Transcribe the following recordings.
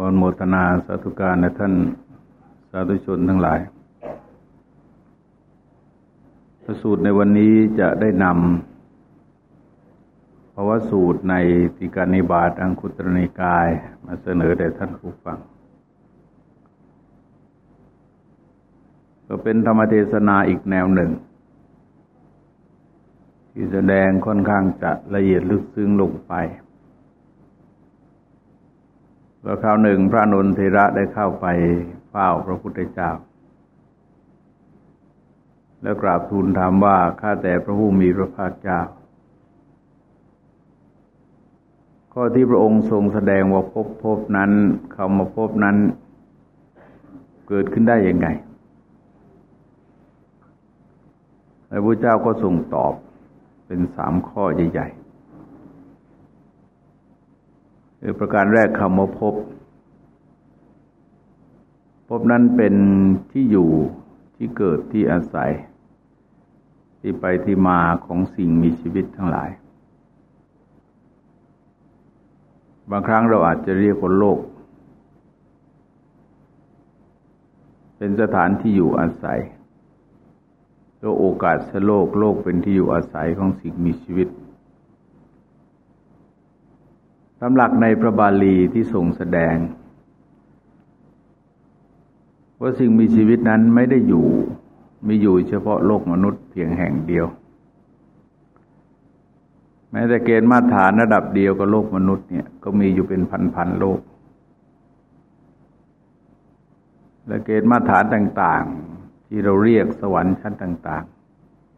ก่อนโมทนาสาธุการในท่านสาธุชนทั้งหลายพระสูตรในวันนี้จะได้นำภาวะสูตรในติการนิบาตอังคุตรนิกายมาเสนอแด่ท่านผู้ฟัง ก็เป็นธรรมเทศนาอีกแนวหนึ่ง ที่แสดงค่อนข้างจะละเอียดลึกซึ้งลงไป ว่าคราวหนึ่งพระนนทระได้เข้าไปเฝ้าพระพุทธเจ้า แล้วกราบทูลถามว่าข้าแต่พระผู้มีพระภาคเจ้า ข้อที่พระองค์ทรงแสดงว่าพบพบนั้นคำมาพบนั้น เกิดขึ้นได้ยังไงพระพุทธเจ้าก็ทรงตอบเป็นสามข้อใหญ่ๆ คือประการแรกคำว่าพบ พบนั้นเป็นที่อยู่ที่เกิดที่อาศัย ที่ไปที่มาของสิ่งมีชีวิตทั้งหลาย บางครั้งเราอาจจะเรียกว่าโลก เป็นสถานที่อยู่อาศัยโลกโอกาสโลกโลกเป็นที่อยู่อาศัยของสิ่งมีชีวิต ตำหลักในพระบาลีที่ทรงแสดง ว่าสิ่งมีชีวิตนั้นไม่ได้อยู่ มีอยู่เฉพาะโลกมนุษย์เพียงแห่งเดียว แม้แต่เกณฑ์มาตรฐานระดับเดียวกับโลกมนุษย์เนี่ยก็มีอยู่เป็นพันๆโลก และเกณฑ์มาตรฐานต่างๆ ที่เราเรียกสวรรค์ชั้นต่าง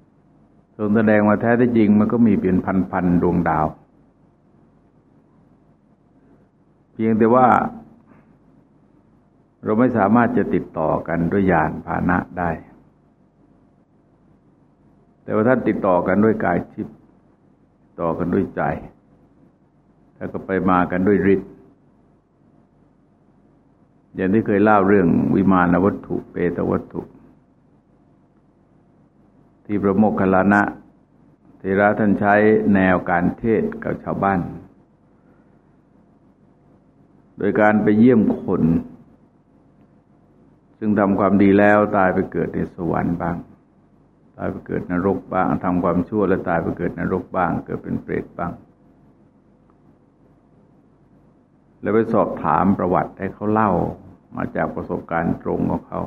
ๆทรงแสดงว่าแท้ที่จริงมันก็มีเป็นพันๆดวงดาว พียงแต่ว่า เราไม่สามารถจะติดต่อกันด้วยยานพาหนะได้ แต่ว่าท่านติดต่อกันด้วยกายทิพต่อกันด้วยใจ แล้วก็ไปมากันด้วยฤทธิ์อย่างที่เคยเล่าเรื่องวิมานวัตถุเปตวัตถุ ที่พระโมคคัลลานะเทระท่านใช้แนวการเทศกับชาวบ้าน โดยการไปเยี่ยมคน ซึ่งทำความดีแล้วตายไปเกิดในสวรรค์บ้าง ตายไปเกิดนรกบ้างทำความชั่วแล้วตายไปเกิดนรกบ้าง เกิดเป็นเปรตบ้าง แล้วไปสอบถามประวัติให้เขาเล่ามาจากประสบการณ์ตรงของเขา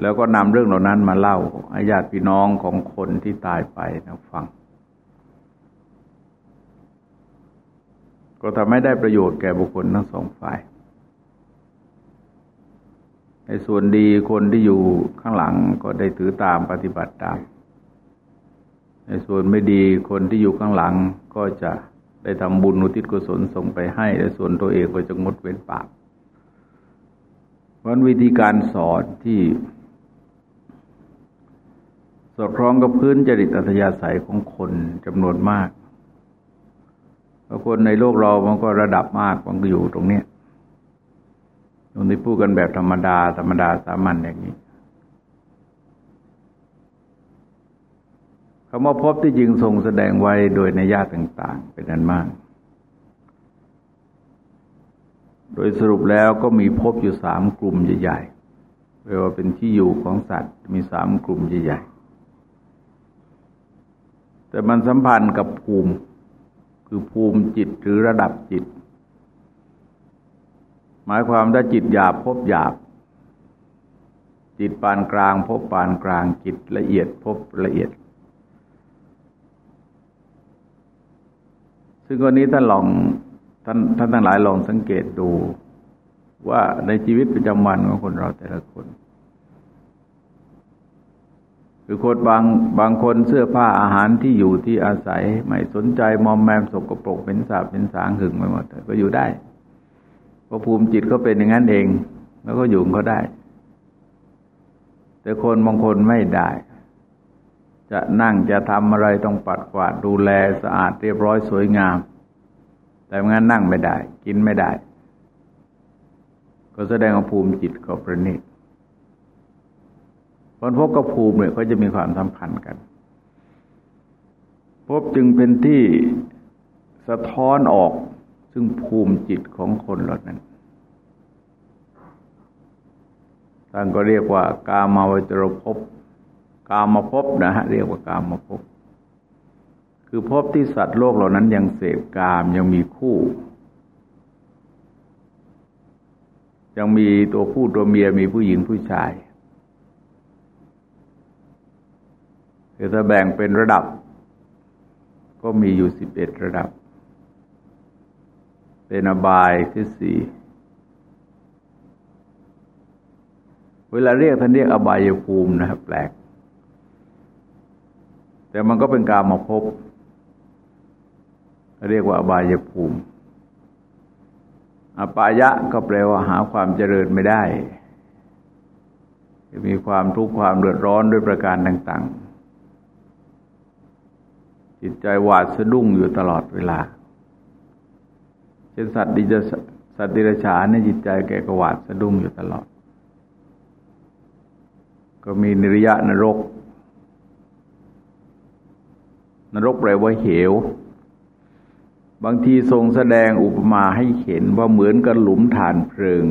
แล้วก็นำเรื่องเหล่านั้นมาเล่าให้ญาติพี่น้องของคนที่ตายไปนะฟัง ก็ทำให้ได้ประโยชน์แก่บุคคลทั้งสองฝ่าย ในส่วนดีคนที่อยู่ข้างหลังก็ได้ถือตามปฏิบัติตาม ในส่วนไม่ดีคนที่อยู่ข้างหลังก็จะได้ทำบุญอุทิศกุศลส่งไปให้ และส่วนตัวเองก็จะงดเว้นปากวันวิธีการสอนที่ สอดคล้องกับพื้นจริตอัธยาศัยของคนจำนวนมาก คนในโลกเรามันก็ระดับมากมันก็อยู่ตรงเนี้ยตรงที่พูดกันแบบธรรมดา ธรรมดาสามัญอย่างนี้คำว่าพบที่จริงทรงแสดงไว้โดยในญาติต่าง ๆ เป็นอันมาก โดยสรุปแล้วก็มีพบอยู่สามกลุ่มใหญ่ๆเรียกว่าเป็นที่อยู่ของสัตว์มีสามกลุ่มใหญ่ๆแต่มันสัมพันธ์กับภูมิ คือภูมิจิตหรือระดับจิต หมายความถ้าจิตหยาบพบหยาบ จิตปานกลางพบปานกลางจิตละเอียดพบละเอียด ซึ่งวันนี้ท่านลองท่านท่านทั้งหลายลองสังเกตดูว่าในชีวิตประจำวันของคนเราแต่ละคน คือคนบางบางคนเสื้อผ้าอาหารที่อยู่ที่อาศัย ไม่สนใจมอมแมมสกปรกเป็นสาบเป็นสางหึงไปหมดก็อยู่ได้เพราะภูมิจิตก็เป็นอย่างนั้นเอง แล้วก็อยู่เขาได้ แต่คนบางคนไม่ได้ จะนั่งจะทำอะไรต้องปัดกวาดดูแลสะอาดเรียบร้อยสวยงาม แต่งั้นนั่งไม่ได้ กินไม่ได้ ก็แสดงว่าภูมิจิตก็ประณีต พราะพบกับภูมิเนี่ยก็จะมีความสัมพันธ์กัน พบจึงเป็นที่สะท้อนออก ซึ่งภูมิจิตของคนเหล่านั้นท่านก็เรียกว่ากามาวจรภพกามภพนะฮะเรียกว่ากามภพคือภพที่สัตว์โลกเหล่านั้นยังเสพกามยังมีคู่ ยังมีตัวผู้ตัวเมียมีผู้หญิงผู้ชาย คือถ้าแบ่งเป็นระดับ ก็มีอยู่สิบเอ็ดระดับ เป็นอบายที่สี่เวลาเรียกท่านเรียกอบายภูมินะครับแปลก แต่มันก็เป็นการมาพบ เรียกว่าอบายภูมิ อปายะก็แปลว่าหาความเจริญไม่ได้ มีความทุกข์ความเดือดร้อนด้วยประการต่าง ๆ จิตใจหวาดสะดุ้งอยู่ตลอดเวลา เช่นสัตว์ดิจสัตว์ดิรฉานในจิตใจแกก็หวาดสะดุ้งอยู่ตลอด ก็มีนิรยะนรก นรกแปลว่าเหว บางทีทรงแสดงอุปมาให้เห็นว่าเหมือนกับหลุมฐานเพลิง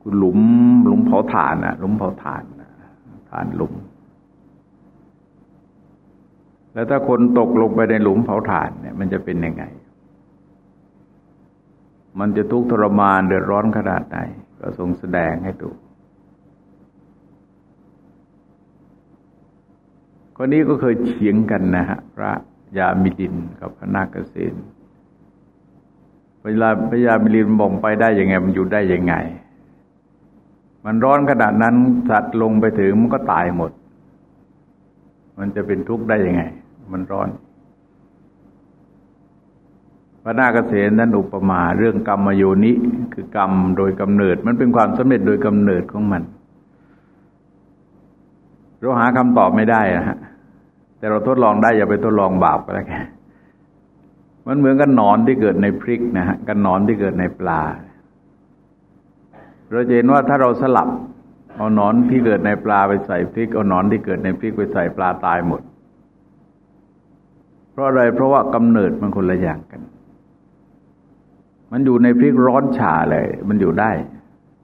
คุณหลุมหลุมเผาถ่านอะหลุมเผาถ่านฐานหลุม แล้วถ้าคนตกลงไปในหลุมเผาถ่านเนี่ยมันจะเป็นยังไง มันจะทุกข์ทรมานเดือดร้อนขนาดไหนก็ทรงแสดงให้ดูคนนี้ก็เคยเฉียงกันนะฮะพระยามิลินกับพระนาคเษนเวลาพระยามิลินบอกไปได้ยังไง มันอยู่ได้ยังไง มันร้อนขนาดนั้นสัตว์ลงไปถึงมันก็ตายหมด มันจะเป็นทุกข์ได้ยังไง มันร้อนพระนาคเษนนั้นอุปมาเรื่องกรรมโยนิคือกรรมโดยกำเนิด มันเป็นความสำเร็จโดยกำเนิดของมัน เราหาคำตอบไม่ได้นะฮะแต่เราทดลองได้อย่าไปทดลองบาปก็แล้วกันมันเหมือนกันนอนที่เกิดในพริกนะฮะกันนอนที่เกิดในปลา เราเห็นว่าถ้าเราสลับ เอานอนที่เกิดในปลาไปใส่พริก เอานอนที่เกิดในพริกไปใส่ปลาตายหมด เพราะอะไรเพราะว่ากำเนิดมันคนละอย่างกัน มันอยู่ในพริกร้อนฉาเลย มันอยู่ได้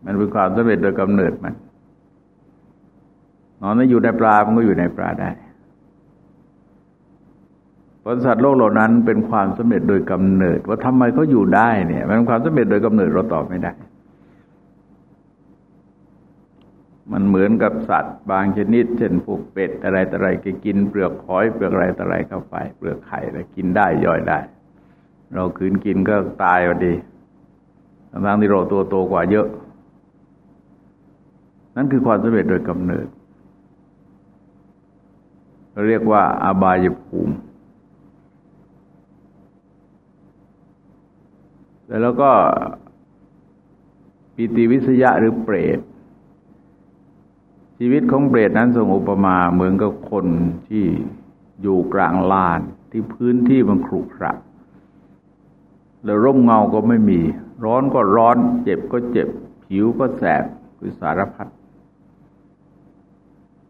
มันเป็นความสำเร็จโดยกำเนิดมันนอนไม่อยู่ในปลา มันก็อยู่ในปลาได้ผลสัตว์โลกเหล่านั้นเป็นความสำเร็จโดยกำเนิด ว่าทำไมเขาอยู่ได้เนี่ย มันเป็นความสำเร็จโดยกำเนิดเราตอบไม่ได้ มันเหมือนกับสัตว์ บางชนิด เช่นพวกเป็ดอะไรต่ออะไรก็กินเปลือกหอยเปลือกอะไรต่ออะไรเข้าไป เปลือกไข่แล้วกินได้ย่อยได้ เราคืนกินก็ตายพอดีทั้งที่เราตัวโตกว่าเยอะ นั่นคือความสำเร็จโดยกำเนิดเรียกว่าอาบายภูมิแล้วก็ปิติวิสยะหรือเปรต ชีวิตของเปรตนั้นทรงอุปมาเหมือนกับคนที่อยู่กลางลานที่พื้นที่มันขรุขระแล้วร่มเงาก็ไม่มี ร้อนก็ร้อน เจ็บก็เจ็บ ผิวก็แสบคือสารพัด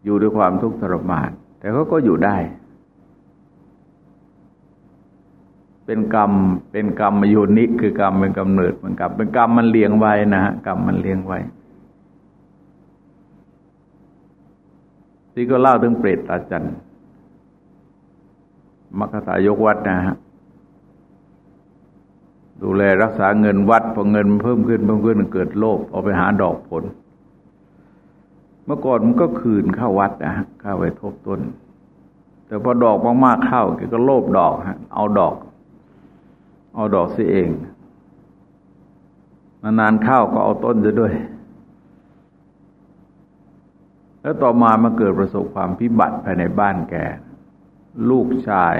อยู่ด้วยความทุกข์ทรมาน แต่เขาก็อยู่ได้ เป็นกรรม เป็นกรรมโยนิคือ กรรมเป็นกำเนิดมันกรรมเป็นกรรมมันเลี้ยงไว้นะฮะกรรมมันเลี้ยงไว้ ที่ก็เล่าถึงเปรตตาจันมัคคายกวัดนะฮะดูแลรักษาเงินวัดพอเงินเพิ่มขึ้นเพิ่มขึ้นเกิดโลภเอาไปหาดอกผล เมื่อก่อนมันก็คืนเข้าวัดนะเข้าไปทบต้น แต่พอดอกมากๆเข้าแกก็โลภดอกฮะเอาดอก เอาดอกสิเองนานๆเข้าก็เอาต้นจะด้วย แล้วต่อมามาเกิดประสบความพิบัติภายในบ้านแก ลูกชาย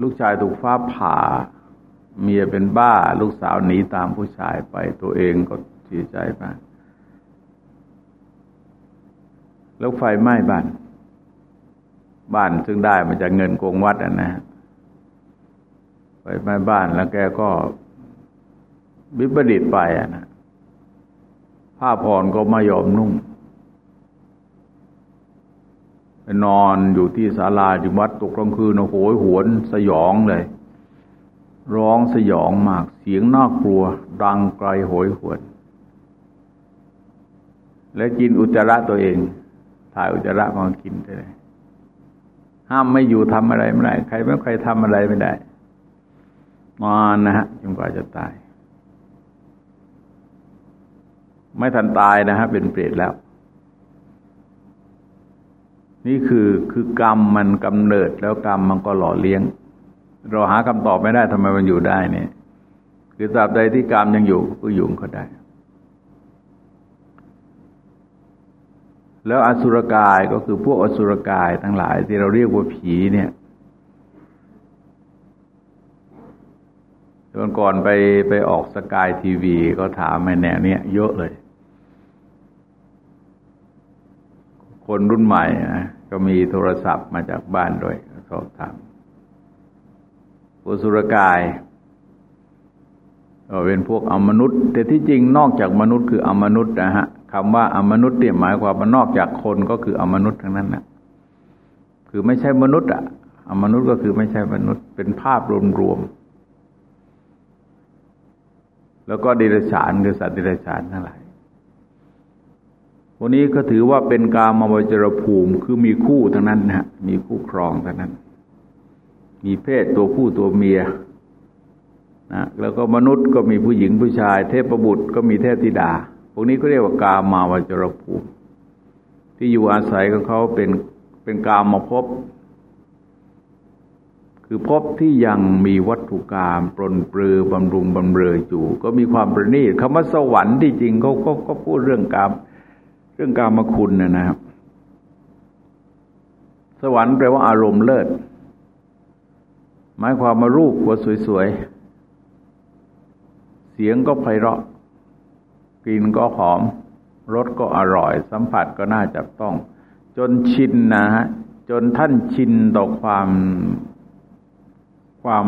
ลูกชายถูกฟ้าผ่า เมียเป็นบ้า ลูกสาวหนีตามผู้ชายไปตัวเองก็เสียใจมาก แล้วไฟไหม้บ้าน บ้านซึ่งได้มาจากเงินโกงวัดอะนะไฟไหม้บ้านแล้วแกก็วิปริตไปอะนะผ้าผ่อนก็ไม่ยอมนุ่ง ไป นอนอยู่ที่ศาลาที่วัดตกกลางคืนโหยหวนสยองเลย ร้องสยองมากเสียงน่ากลัว ดังไกลโหยหวน และกินอุจจาระตัวเอง ถ่ายอุจจาระมากินได้เลยห้ามไม่อยู่ทำอะไรไม่ได้ ใครไม่ใครทำอะไรไม่ได้นอนนะฮะจนกว่าจะตาย ไม่ทันตายนะฮะเป็นเปรตแล้ว นี่คือคือกรรมมันกำเนิดแล้วกรรมมันก็หล่อเลี้ยง เราหาคำตอบไม่ได้ทำไมมันอยู่ได้เนี่ย คือตราบใดที่กรรมยังอยู่ก็อยู่ก็ได้ แล้วอสุรกายก็คือพวกอสุรกายทั้งหลาย ที่เราเรียกว่าผีเนี่ยตอนก่อนไปไปออกสกายทีวี ก็ถามม่แนวเนี้ยเยอะเลย คนรุ่นใหม่นะก็มีโทรศัพท์มาจากบ้านด้วยสอบถามปุสุรกายก็เป็นพวกอมนุษย์ แต่ที่จริงนอกจากมนุษย์คืออมนุษย์นะฮะคำว่าอมนุษย์เนี่ยหมายความว่านอกจากคนก็คืออมนุษย์ทั้งนั้นนะคือไม่ใช่มนุษย์อะอมนุษย์ก็คือไม่ใช่มนุษย์เป็นภาพรวมๆแล้วก็ดิรฉานคือสัตว์ดิรฉานทั้งหลาย วกนี้ก็ถือว่าเป็นกามวจรภูมิคือมีคู่ทั้งนั้นนะมีคู่ครองทั้งนั้น มีเพศตัวผู้ตัวเมียนะแล้วก็มนุษย์ก็มีผู้หญิงผู้ชาย เทพบุตรก็มีเทพธิดา พวกนี้ก็เรียกว่ากามาวจรภูมิ ที่อยู่อาศัยของเขาเป็นเป็นกามมาพบ คือพบที่ยังมีวัตถุกรรมปรนเปรือบำรุงบำเรออยู่ ก็มีความประณีตคำว่าสวรรค์ที่จริงเขาก็พูดเรื่องกรรม เรื่องกรรมคุณเนี่ยนะครับ สวรรค์แปลว่าอารมณ์เลิศ หมายความมารูปว่าสวยๆ เสียงก็ไพเราะ กลิ่นก็หอม รสก็อร่อย สัมผัสก็น่าจับต้อง จนชินนะฮะ จนท่านชินต่อความความ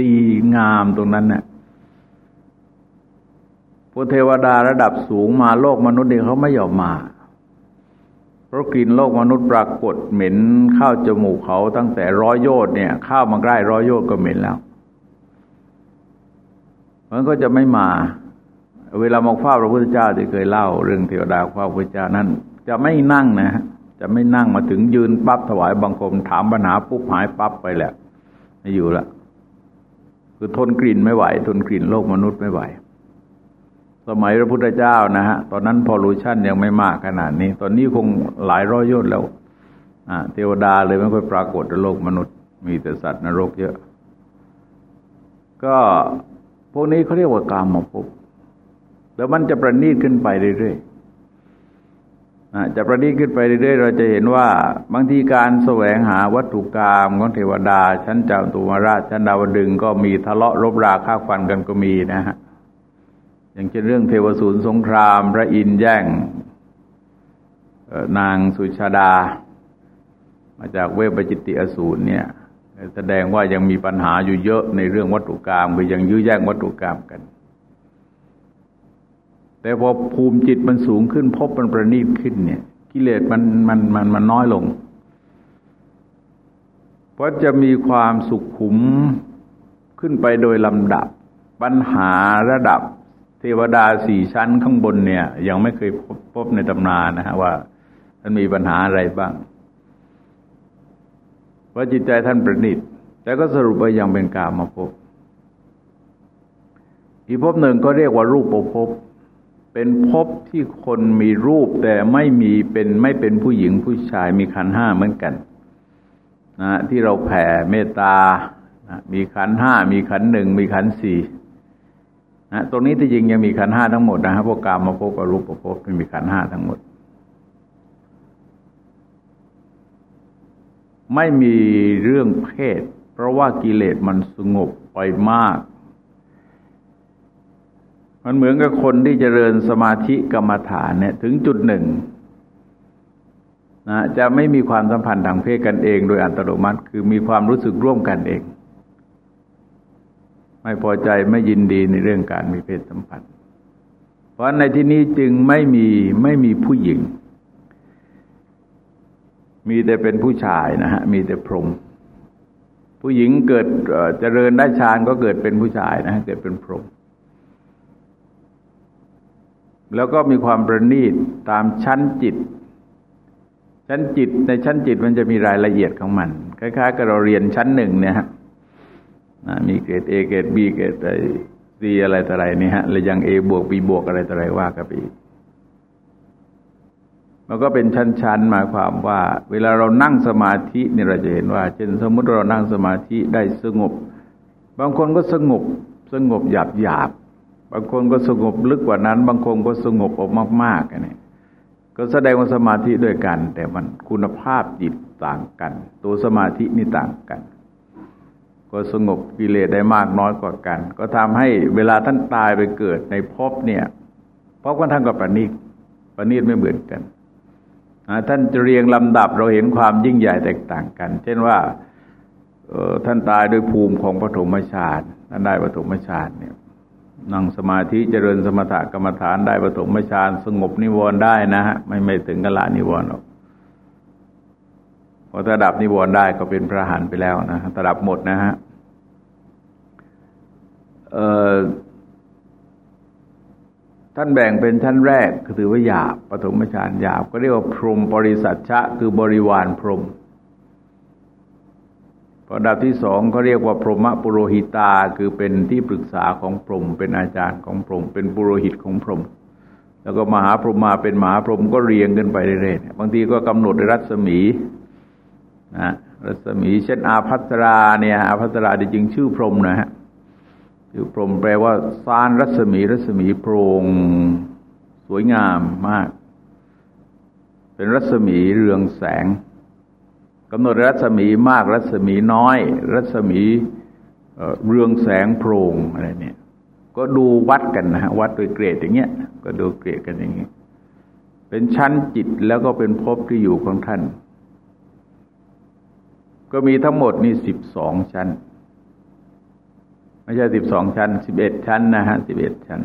ดีงามตรงนั้นเนี่ย พวกเทวดาระดับสูงมาโลกมนุษย์เนี่ยเขาไม่ยอมมา เพราะกลิ่นโลกมนุษย์ปรากฏเหม็นข้าวจมูกเขาตั้งแต่ร้อยโยชน์เนี่ยข้าวมาใกล้ร้อยโยชน์ก็เหม็นแล้วมันก็จะไม่มา เวลามาเฝ้าพระพุทธเจ้าที่เคยเล่า เรื่องเทวดาเฝ้าพระพุทธเจ้านั้น จะไม่นั่งนะจะไม่นั่งมาถึงยืนปั๊บถวายบังคมถามปัญหาปุ๊บหายปั๊บไปแหละไม่อยู่ละคือทนกลิ่นไม่ไหว ทนกลิ่นโลกมนุษย์ไม่ไหว สมัยพระพุทธเจ้านะฮะ ตอนนั้นพอลูชั่นยังไม่มากขนาดนี้ ตอนนี้คงหลายร้อยยศแล้วเทวดาเลยไม่ค่อยปรากฏในโลกมนุษย์ มีแต่สัตว์นรกเยอะ ก็พวกนี้เขาเรียกว่ากามมาพบแล้วมันจะประณีตขึ้นไปเรื่อยๆจะประดิษฐ์ขึ้นไปเรื่อยๆ เราจะเห็นว่าบางทีการแสวงหาวัตถุกรรมของเทวดา ชั้นเจ้าตุมาราชชั้นดาวดึงก็มีทะเลาะรบราฆ่าฟันกันก็มีนะฮะ อย่างเช่นเรื่องเทวสูนสงคราม พระอินทร์แย่งนางสุชาดา มาจากเวปจิตติอสูรเนี่ย แสดงว่ายังมีปัญหาอยู่เยอะในเรื่องวัตถุกรรมคือยังยื้อแย่งวัตถุกรรมกัน แต่พอภูมิจิตมันสูงขึ้นพบมันประณีตขึ้นเนี่ย กิเลสมันมันมันมันน้อยลง เพราะจะมีความสุขขุมขึ้นไปโดยลำดับ ปัญหาระดับ เทวดาสี่ชั้นข้างบนเนี่ย ยังไม่เคยพบพบในตำนานนะฮะว่าท่านมีปัญหาอะไรบ้างว่าจิตใจท่านประณีตแต่ก็สรุปว่ายังเป็นกามาพบอีกพบหนึ่งก็เรียกว่ารูปภพเป็นภพที่คนมีรูปแต่ไม่มีเป็นไม่เป็นผู้หญิงผู้ชายมีขันห้าเหมือนกันนะที่เราแผ่เมตตานะมีขันห้ามีขันหนึ่งมีขันสี่ นะตรงนี้ที่จริงยังมีขันห้าทั้งหมดนะฮะพวกกามมาพบกับรูปประพบมีขันห้าทั้งหมด ไม่มีเรื่องเพศ เพราะว่ากิเลสมันสงบไปมาก มันเหมือนกับคนที่จเจริญสมาธิกรรมฐานเนี่ย ถึงจุดหนึ่งนะจะไม่มีความสัมพันธ์ทางเพศกันเอง โดยอัตโนมัติ คือมีความรู้สึกร่วมกันเอง ไม่พอใจไม่ยินดีในเรื่องการมีเพศสัมพันธ์ เพราะในที่นี้จึงไม่มีไม่มีผู้หญิง มีแต่เป็นผู้ชายนะฮะ มีแต่พรหมผู้หญิงเกิดเจริญได้ฌานก็เกิดเป็นผู้ชายนะฮะเกิดเป็นพรหมแล้วก็มีความประณีตตามชั้นจิต ชั้นจิตในชั้นจิตมันจะมีรายละเอียดของมัน คล้ายๆ กับเราเรียนชั้นหนึ่งเนี่ยฮะ มีเกรดเอเกรดบีเกรดซีอะไรต่ออะไรนี่ฮะแล้วยังเอบวกบีบวกอะไรต่ออะไรว่ากันไปมันก็เป็นชั้นๆหมายความว่า เวลาเรานั่งสมาธินี่เราจะเห็นว่า เช่นสมมติเรานั่งสมาธิได้สงบ บางคนก็สงบสงบหยาบหยาบบางคนก็สงบลึกกว่านั้น บางคนก็สงบออกมากๆนี่ก็แสดงว่าสมาธิด้วยกัน แต่มันคุณภาพจิตต่างกัน ตัวสมาธินี่ต่างกัน ก็สงบกิเลสได้มากน้อยกว่ากัน ก็ทำให้เวลาท่านตายไปเกิดในภพเนี่ยเพราะว่าท่านกับปณิตปณิตไม่เหมือนกันท่านจะเรียงลำดับเราเห็นความยิ่งใหญ่แตกต่างกัน เช่นว่าท่านตายด้วยภูมิของปฐมฌานท่านได้ปฐมฌานเนี่ยนั่งสมาธิเจริญสมถกรรมฐานได้ปฐมฌานสงบนิวรณ์ได้นะฮะไม่ไม่ถึงกละนิวรณ์หรอก พอระดับนิวรณ์ได้ก็เป็นพระหันไปแล้วนะระดับหมดนะฮะท่านแบ่งเป็นชั้นแรกคือถือว่าหยาบปฐมฌานหยาบ ก็เรียกว่าพรหมบริสัทชะ คือบริวารพรหมระดับที่สองเขาเรียกว่าพรหมปุโรหิตา คือเป็นที่ปรึกษาของพรหมเป็นอาจารย์ของพรหมเป็นปุโรหิตของพรหมแล้วก็มหาพรหมมาเป็นมหาพรหมก็เรียงกันไปเรื่อยๆบางทีก็กำหนดรัศมี นะรัศมีเช่นอาพัสราเนี่ยอาพัสราจริงชื่อพรมนะฮะชื่อพรมแปลว่าสานรัศมีรัศมีโปร่งสวยงามมาก เป็นรัศมีเรืองแสงกำหนดรัศมีมากรัศมีน้อย รัศมีเรืองแสงโพรงอะไรเนี่ย ก็ดูวัดกันนะฮะวัดโดยเกรดอย่างเงี้ย ก็ดูเกรดกันอย่างเงี้ยเป็นชั้นจิตแล้วก็เป็นภพที่อยู่ของท่าน ก็มีทั้งหมดนี่สิบสองชั้น ไม่ใช่สิบสองชั้นสิบเอ็ดชั้นนะฮะสิบเอ็ดชั้น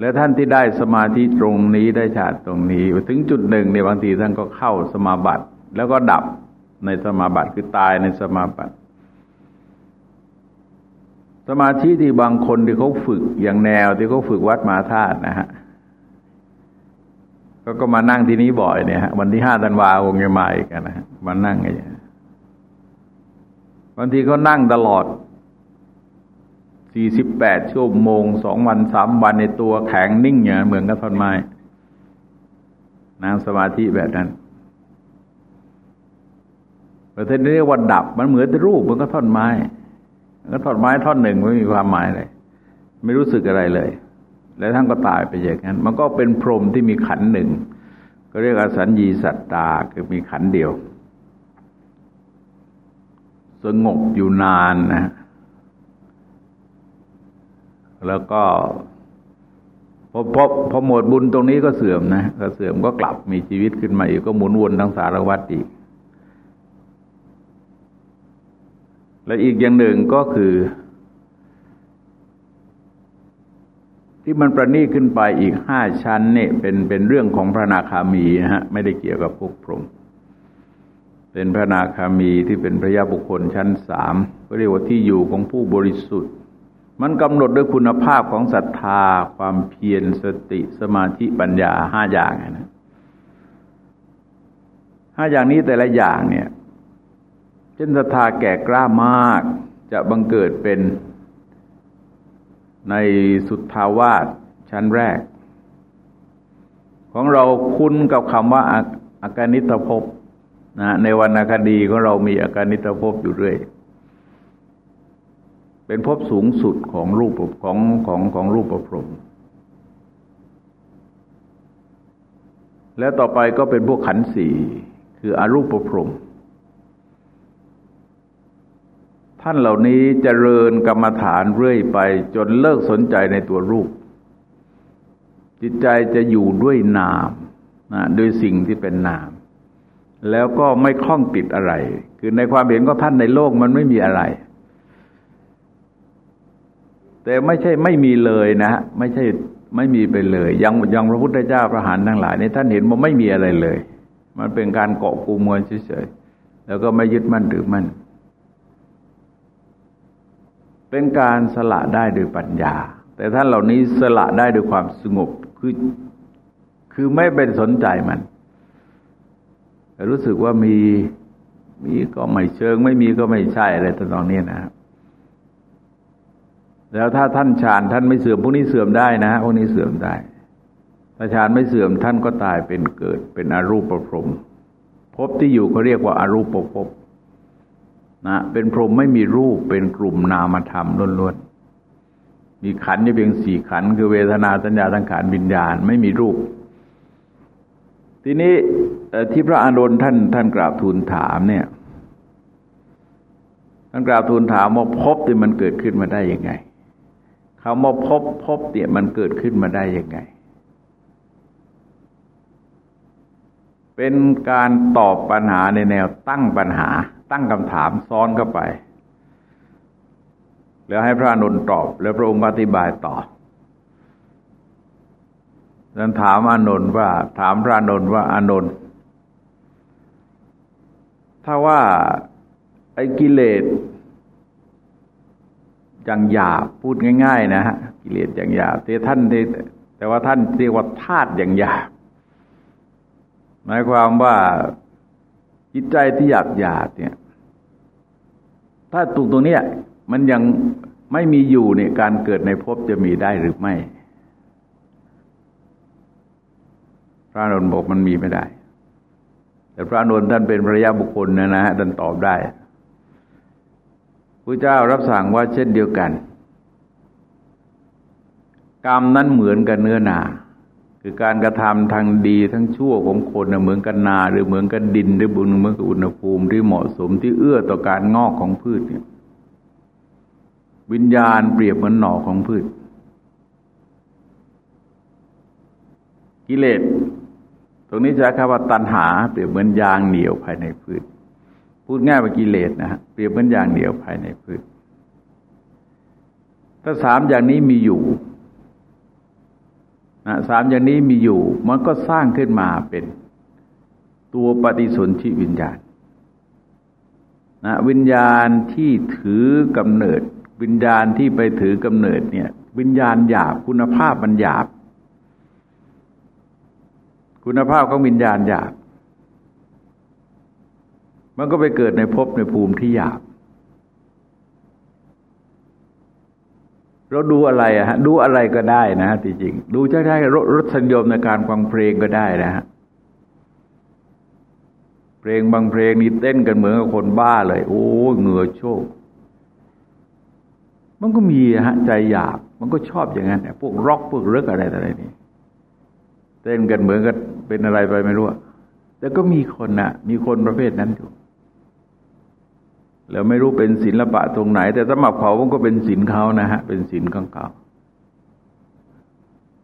แล้วท่านที่ได้สมาธิตรงนี้ได้ฌานตรงนี้ ถึงจุดหนึ่งในบางทีท่านก็เข้าสมาบัติ แล้วก็ดับในสมาบัติคือตายในสมาบัติสมาธิที่บางคนที่เขาฝึกอย่างแนวที่เขาฝึกวัดมาธาตุนะฮะ ก็ก็มานั่งที่นี้บ่อยเนี่ยฮะวันที่ห้าธันวาคงจะมาอีกนะฮะมานั่งไงบางทีเขานั่งตลอดสี่สิบแปดชั่วโมงสองวันสามวันในตัวแข็งนิ่งอย่างเหมือนกับท่อนไม้นั่งสมาธิแบบนั้นแต่ท่านเรียกว่าดับมันเหมือนรูปมันก็ท่อนไม้ก็ท่อนไม้ท่อนหนึ่งไม่มีความหมายเลย ไม่รู้สึกอะไรเลย แล้วท่านก็ตายไปอย่างนั้น มันก็เป็นพรหมที่มีขันหนึ่ง ก็เรียกอสัญญีสัตตาคือมีขันเดียว สงบอยู่นานนะ แล้วก็พอพอพอหมดบุญตรงนี้ก็เสื่อมนะก็เสื่อมก็กลับมีชีวิตขึ้นมาอีกก็หมุนวนทั้งสารวัตรอีก และอีกอย่างหนึ่งก็คือ ที่มันประนีขึ้นไปอีกห้าชั้นเนี่ยเป็นเป็นเรื่องของพระนาคามีนะฮะไม่ได้เกี่ยวกับพวกพรหมเป็นพระนาคามีที่เป็นพระยาบุคคลชั้นสามก็เรียกว่าที่อยู่ของผู้บริสุทธิ์ มันกำหนดด้วยคุณภาพของศรัทธา ความเพียรสติสมาธิปัญญาห้าอย่างนะห้าอย่างนี้แต่ละอย่างเนี่ยเช่นศรัทธาแก่กล้ามาก จะบังเกิดเป็น ในสุทธาวาสชั้นแรก ของเราคุ้นกับคำว่าอาการนิตภพนะในวรรณคดีของเรามีอาการนิตภพอยู่เรื่อย เป็นภพสูงสุดของรูปของของของรูปประพรมแล้วต่อไปก็เป็นพวกขันสี่คืออรูปประพรม ท่านเหล่านี้เจริญกรรมฐานเรื่อยไป จนเลิกสนใจในตัวรูป จิตใจจะอยู่ด้วยนามนะด้วยสิ่งที่เป็นนาม แล้วก็ไม่คล้องติดอะไร คือในความเห็นของท่านในโลกมันไม่มีอะไร แต่ไม่ใช่ไม่มีเลยนะฮะไม่ใช่ไม่มีไปเลย ยังยังพระพุทธเจ้าพระหานทั้งหลายในท่านเห็นว่าไม่มีอะไรเลย มันเป็นการเกาะกูมวยเฉยๆแล้วก็ไม่ยึดมั่นถือมั่น เป็นการสละได้โดยปัญญา แต่ท่านเหล่านี้สละได้โดยความสงบคือคือไม่เป็นสนใจมันรู้สึกว่ามีมีก็ไม่เชิง ไม่มีก็ไม่ใช่อะไรตอนนี้นะครับแล้วถ้าท่านฌานท่านไม่เสื่อมพวกนี้เสื่อมได้นะพวกนี้เสื่อมได้ถ้าฌานไม่เสื่อมท่านก็ตายเป็นเกิดเป็นอรูปประพรมภพที่อยู่เขาเรียกว่าอารูปภพ นะเป็นพรหมไม่มีรูปเป็นกลุ่มนามธรรมล้วนๆมีขันนี่เพียงสี่ขัน คือเวทนาสัญญาสังขารวิญญาณไม่มีรูป ทีนี้ที่พระอานนท์ท่านท่านกราบทูลถามเนี่ย ท่านกราบทูลถามว่าภพที่มันเกิดขึ้นมาได้ยังไงคำว่าพภพบเนี่ยมันเกิดขึ้นมาได้ยังไงเป็นการตอบปัญหาในแนวตั้งปัญหา ตั้งคำถามซ้อนเข้าไป แล้วให้พระนนตอบ แล้วพระองค์อธิบายต่อท่านถามอานนท์ว่า ถามพระนนท์ว่าอานนท์ถ้าว่าไอ้กิเลสอย่างหยาบพูดง่าย ๆ นะฮะกิเลสอย่างหยาบแต่ท่านแต่ว่าท่านเรียกว่าธาตุอย่างหยาบหมายความว่า จิตใจที่หยาบหยาบเนี่ย ถ้าตรงตรงนี้มันยังไม่มีอยู่เนี่ยการเกิดในภพจะมีได้หรือไม่ พระนนบอกมันมีไม่ได้ แต่พระนนท์ท่านเป็นพระยาบุคคลนะนะท่านตอบได้พระเจ้ารับสั่งว่าเช่นเดียวกัน กรรมนั้นเหมือนกันเนื้อนา คือการกระทำทางดีทั้งชั่วของคนเหมือนกันนาหรือเหมือนกันดินหรือบุญเหมือนกับอุณหภูมิที่เหมาะสมที่เอื้อต่อการงอกของพืชเนี่ยวิญญาณเปรียบเหมือนหน่อของพืช กิเลสตรงนี้จะคำว่าตัณหา เปรียบเหมือนยางเหนียวภายในพืช พูดง่ายว่ากิเลสนะฮะเปรียบเหมือนยางเหนียวภายในพืช ถ้าสามอย่างนี้มีอยู่ นะสามอย่างนี้มีอยู่ มันก็สร้างขึ้นมาเป็นตัวปฏิสนธิวิญญาณนะวิญญาณที่ถือกำเนิด วิญญาณที่ไปถือกำเนิดเนี่ย วิญญาณหยาบคุณภาพมันหยาบ คุณภาพของวิญญาณหยาบ มันก็ไปเกิดในภพในภูมิที่หยาบ เราดูอะไรอะฮะดูอะไรก็ได้นะที่จริงดูจะได้รรสนิยมในการฟังเพลงก็ได้นะฮะเพลงบางเพลงนี่เต้นกันเหมือนกับคนบ้าเลย โอ้เหงื่อโชกมันก็มีฮะใจหยาบมันก็ชอบอย่างนั้นพวกร็อกพวกเลิกอะไรอะไรนี่เต้นกันเหมือนกับเป็นอะไรไปไม่รู้แต่ก็มีคนนะมีคนประเภทนั้นอยู่ แล้วไม่รู้เป็นศิลปะตรงไหน แต่สำหรับเขามันก็เป็นศิลเขานะฮะ เป็นศิลของเขา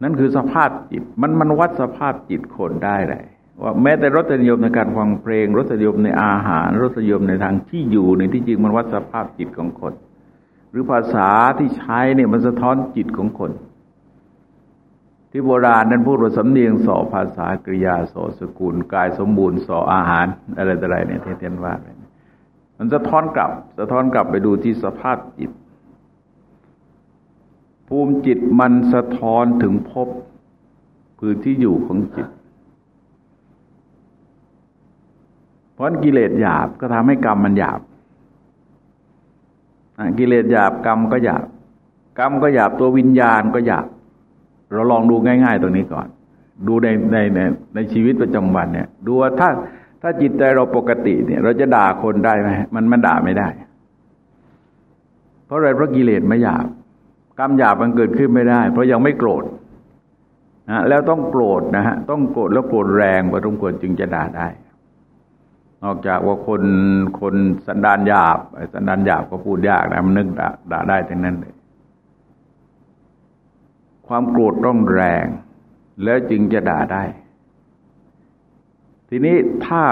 นั่นคือสภาพจิต มันมันวัดสภาพจิตคนได้เลยว่าแม้แต่รสนิยมในการฟังเพลงรสนิยมในอาหารรสนิยมในทางที่อยู่ในที่จริงมันวัดสภาพจิตของคน หรือภาษาที่ใช้เนี่ยมันสะท้อนจิตของคน ที่โบราณนั้นพูดว่าสำเนียงสอภาษากริยาสอสกุลกายสมบูรณ์สออาหาร อะไรต่ออะไรเนี่ยเทียนว่าไป มันสะท้อนกลับ สะท้อนกลับไปดูที่สภาพจิต ภูมิจิตมันสะท้อนถึงพบพื้นที่อยู่ของจิต เพราะกิเลสหยาบก็ทำให้กรรมมันหยาบกิเลสหยาบกรรมก็หยาบกรรมก็หยาบตัววิญญาณก็หยาบ เราลองดูง่าย ๆ ตรงนี้ก่อน ดูในในในในชีวิตประจำวันเนี่ย ดูว่าถ้า ถ้าจิตใจเราปกติเนี่ย เราจะด่าคนได้ไหมมันมันด่าไม่ได้ เพราะอะไรเพราะกิเลสไม่หยาบกรรมหยาบมันเกิดขึ้นไม่ได้ เพราะยังไม่โกรธนะแล้วต้องโกรธนะฮะต้องโกรธแล้วโกรธแรงพอสมควรจึงจะด่าได้ นอกจากว่าคนคนสันดานหยาบสันดานหยาบก็พูดยากนะมันนึกด่าด่าได้ทั้งนั้นเลยความโกรธต้องแรง แล้วจึงจะด่าได้ ทีนี้ถ้า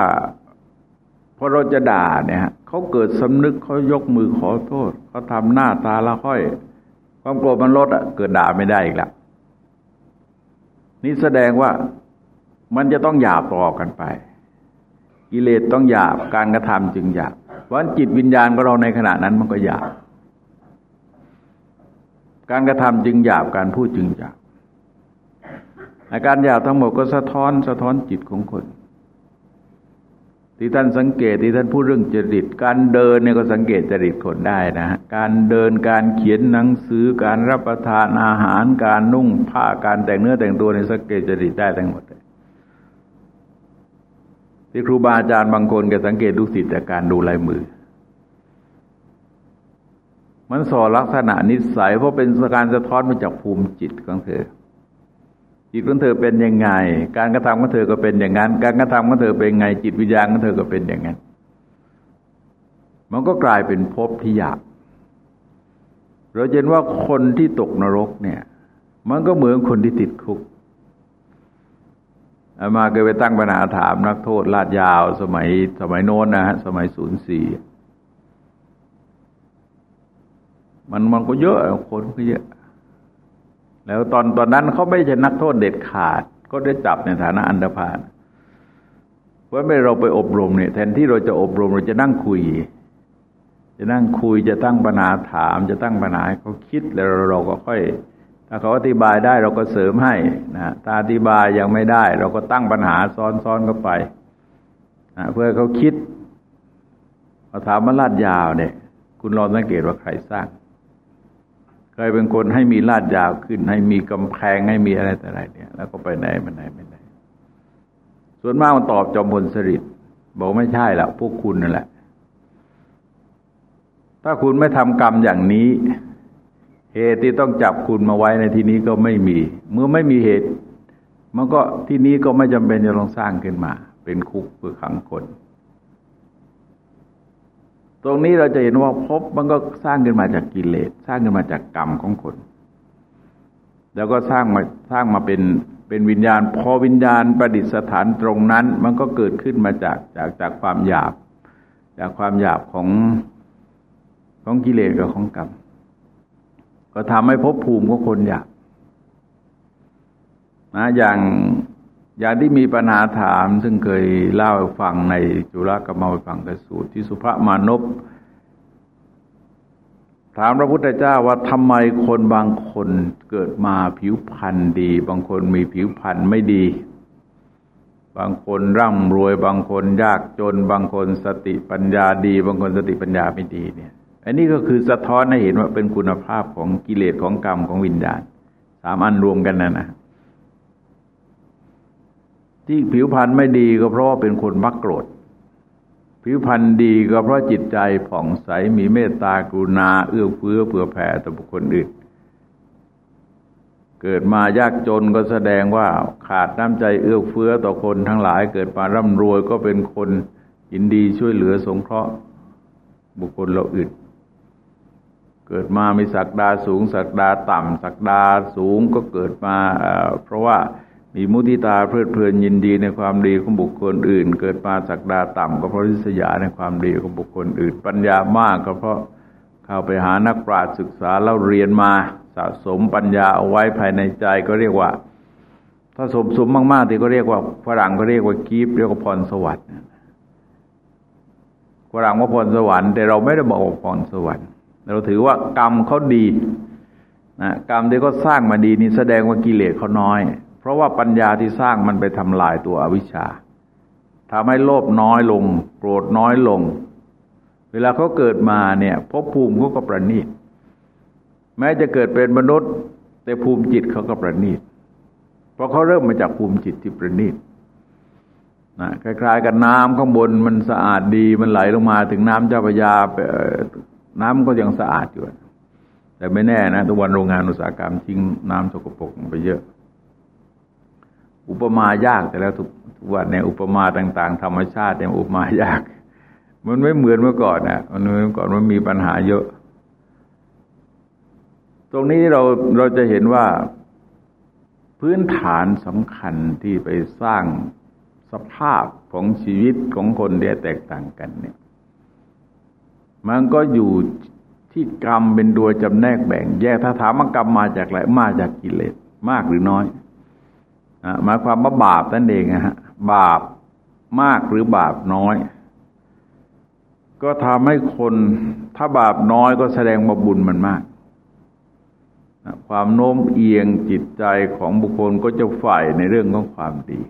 พอเราจะด่าเนี่ยเขาเกิดสำนึกเขายกมือขอโทษเขาทำหน้าตาละห้อย ความโกรธมันลดอะเกิดด่าไม่ได้อีกแล้วนี่แสดงว่ามันจะต้องหยาบต่อกันไป กิเลสต้องหยาบการกระทำจึงหยาบเพราะจิตวิญญาณของเราในขณะนั้นมันก็หยาบการกระทำจึงหยาบการพูดจึงหยาบอาการหยาบทั้งหมดก็สะท้อนสะท้อนจิตของคน ที่ท่านสังเกตที่ท่านพูดเรื่องจริต การเดินเนี่ยก็สังเกตจริตคนได้นะฮะการเดินการเขียนหนังสือการรับประทานอาหาร การนุ่งผ้าการแต่งเนื้อแต่งตัวในสังเกตจริตได้ทั้งหมดเลยที่ครูบาอาจารย์บางคนก็สังเกตลูกศิษย์จากการดูลายมือ มันสอลักษณะนิสัยเพราะเป็นการสะท้อนมาจากภูมิจิตของเธอ จิตของเธอเป็นยังไง การกระทำของเธอก็เป็นอย่างนั้น การกระทำของเธอเป็นไง จิตวิญญาณของเธอก็เป็นอย่างนั้น มันก็กลายเป็นภพที่ยากเราเห็นว่าคนที่ตกนรกเนี่ย มันก็เหมือนคนที่ติดคุกมาเคยไปตั้งปัญหาถามนักโทษลาดยาว สมัยสมัยโน้นนะฮะสมัยศูนย์สี่มันมันก็เยอะคนก็เยอะ แล้วตอนตอนนั้นเขาไม่ใช่นักโทษเด็ดขาด ก็ได้จับในฐานะอันดพานเพราะไม่เราไปอบรมเนี่ยแทนที่เราจะอบรมเราจะนั่งคุย จะนั่งคุยจะตั้งปัญหาถาม จะตั้งปัญหาเขาคิดแล้วเราก็ค่อย ถ้าเขาอธิบายได้เราก็เสริมให้นะถ้าอธิบายยังไม่ได้ เราก็ตั้งปัญหาซ้อนๆเข้าไปนะเพื่อเขาคิดเราถามมาลาดยาวเนี่ย คุณลองสังเกตว่าใครสร้าง ใครเป็นคนให้มีลาดยาวขึ้น ให้มีกำแพงให้มีอะไรแต่ไรเนี่ย แล้วก็ไปไหนมาไหนไม่ไหนส่วนมากมันตอบจอมพลสฤษดิ์บอกไม่ใช่ละพวกคุณนั่นแหละ ถ้าคุณไม่ทำกรรมอย่างนี้ เหตุที่ต้องจับคุณมาไว้ในที่นี้ก็ไม่มี เมื่อไม่มีเหตุ มันก็ที่นี้ก็ไม่จำเป็นจะต้องสร้างขึ้นมา เป็นคุกเพื่อขังคน ตรงนี้เราจะเห็นว่าภพมันก็สร้างขึ้นมาจากกิเลสสร้างขึ้นมาจากกรรมของคน แล้วก็สร้างมาสร้างมาเป็นเป็นวิญญาณ พอวิญญาณประดิษฐานตรงนั้น มันก็เกิดขึ้นมาจากจากจากความหยาบ จากความหยาบของของกิเลสกับของกรรมก็ทำให้ภพภูมิของคนอยากนะอย่าง อย่างที่มีปัญหาถาม ซึ่งเคยเล่าฟังในจุลกรรมวิปังกสูตร ที่สุภมานพถามพระพุทธเจ้าว่าทำไมคนบางคนเกิดมาผิวพรรณดี บางคนมีผิวพรรณไม่ดี บางคนร่ำรวย บางคนยากจน บางคนสติปัญญาดี บางคนสติปัญญาไม่ดีเนี่ย อันนี้ก็คือสะท้อนให้เห็นว่าเป็นคุณภาพของกิเลสของกรรมของวิญญาณสามอันรวมกันนะนะ ที่ผิวพรรณไม่ดีก็เพราะว่าเป็นคนมักโกรธ ผิวพรรณดีก็เพราะจิตใจผ่องใสมีเมตตากรุณา เอื้อเฟื้อเผื่อแผ่ต่อบุคคลอื่น เกิดมายากจนก็แสดงว่าขาดน้ำใจเอื้อเฟื้อต่อคนทั้งหลาย เกิดมาร่ำรวยก็เป็นคนยินดีช่วยเหลือสงเคราะห์บุคคลเราอื่น เกิดมามีศักดาสูงศักดาต่ำศักดาสูงก็เกิดมาเพราะว่า มีมุติตาเพลิดเพลินยินดีในความดีของบุคคลอื่น เกิดมาศักดาต่ำก็เพราะริษยาในความดีของบุคคลอื่น ปัญญามากก็เพราะเข้าไปหานักปราชญ์ศึกษาแล้วเรียนมาสะสมปัญญาเอาไว้ภายในใจก็เรียกว่า ถ้าสมสมมากๆที่ก็เรียกว่าฝรั่งก็เรียกว่ากีฟเรียกว่าพรสวรรค์ฝรั่งว่าพรสวรรค์แต่เราไม่ได้บอกว่าพรสวรรค์ เราถือว่ากรรมเขาดีนะกรรมที่เขาสร้างมาดีนี่แสดงว่ากิเลสเขาน้อย เพราะว่าปัญญาที่สร้างมันไปทำลายตัวอวิชชาทำให้โลภน้อยลง โกรธน้อยลง เวลาเขาเกิดมาเนี่ยภพภูมิเขาก็ประณีตแม้จะเกิดเป็นมนุษย์ แต่ภูมิจิตเขาก็ประณีตเพราะเขาเริ่มมาจากภูมิจิตที่ประณีตนะคล้ายๆ กับน้ำข้างบนมันสะอาดดีมันไหลลงมาถึงน้ำเจ้าพระยาน้ำก็ยังสะอาดอยู่แต่ไม่แน่นะทุกวันโรงงานอุตสาหกรรมทิ้งน้ำสกปรกไปเยอะ อุปมายากแต่แล้วทุกวันในอุปมาต่าง ๆ ธรรมชาติเนี่ยอุปมายาก มันไม่เหมือนเมื่อก่อนนะมันเมื่อก่อนมันมีปัญหาเยอะ ตรงนี้เราเราจะเห็นว่าพื้นฐานสำคัญที่ไปสร้างสภาพของชีวิตของคนเดียแตกต่างกันเนี่ย มันก็อยู่ที่กรรมเป็นตัวจำแนกแบ่ง แยกถ้าถามว่ากรรมมาจากอะไรมาจากกิเลสมากหรือน้อย หมายความว่าบาปนั่นเองนะฮะบาปมากหรือบาปน้อย ก็ทำให้คนถ้าบาปน้อยก็แสดงว่าบุญมันมาก ความโน้มเอียงจิตใจของบุคคลก็จะฝ่ายในเรื่องของความดี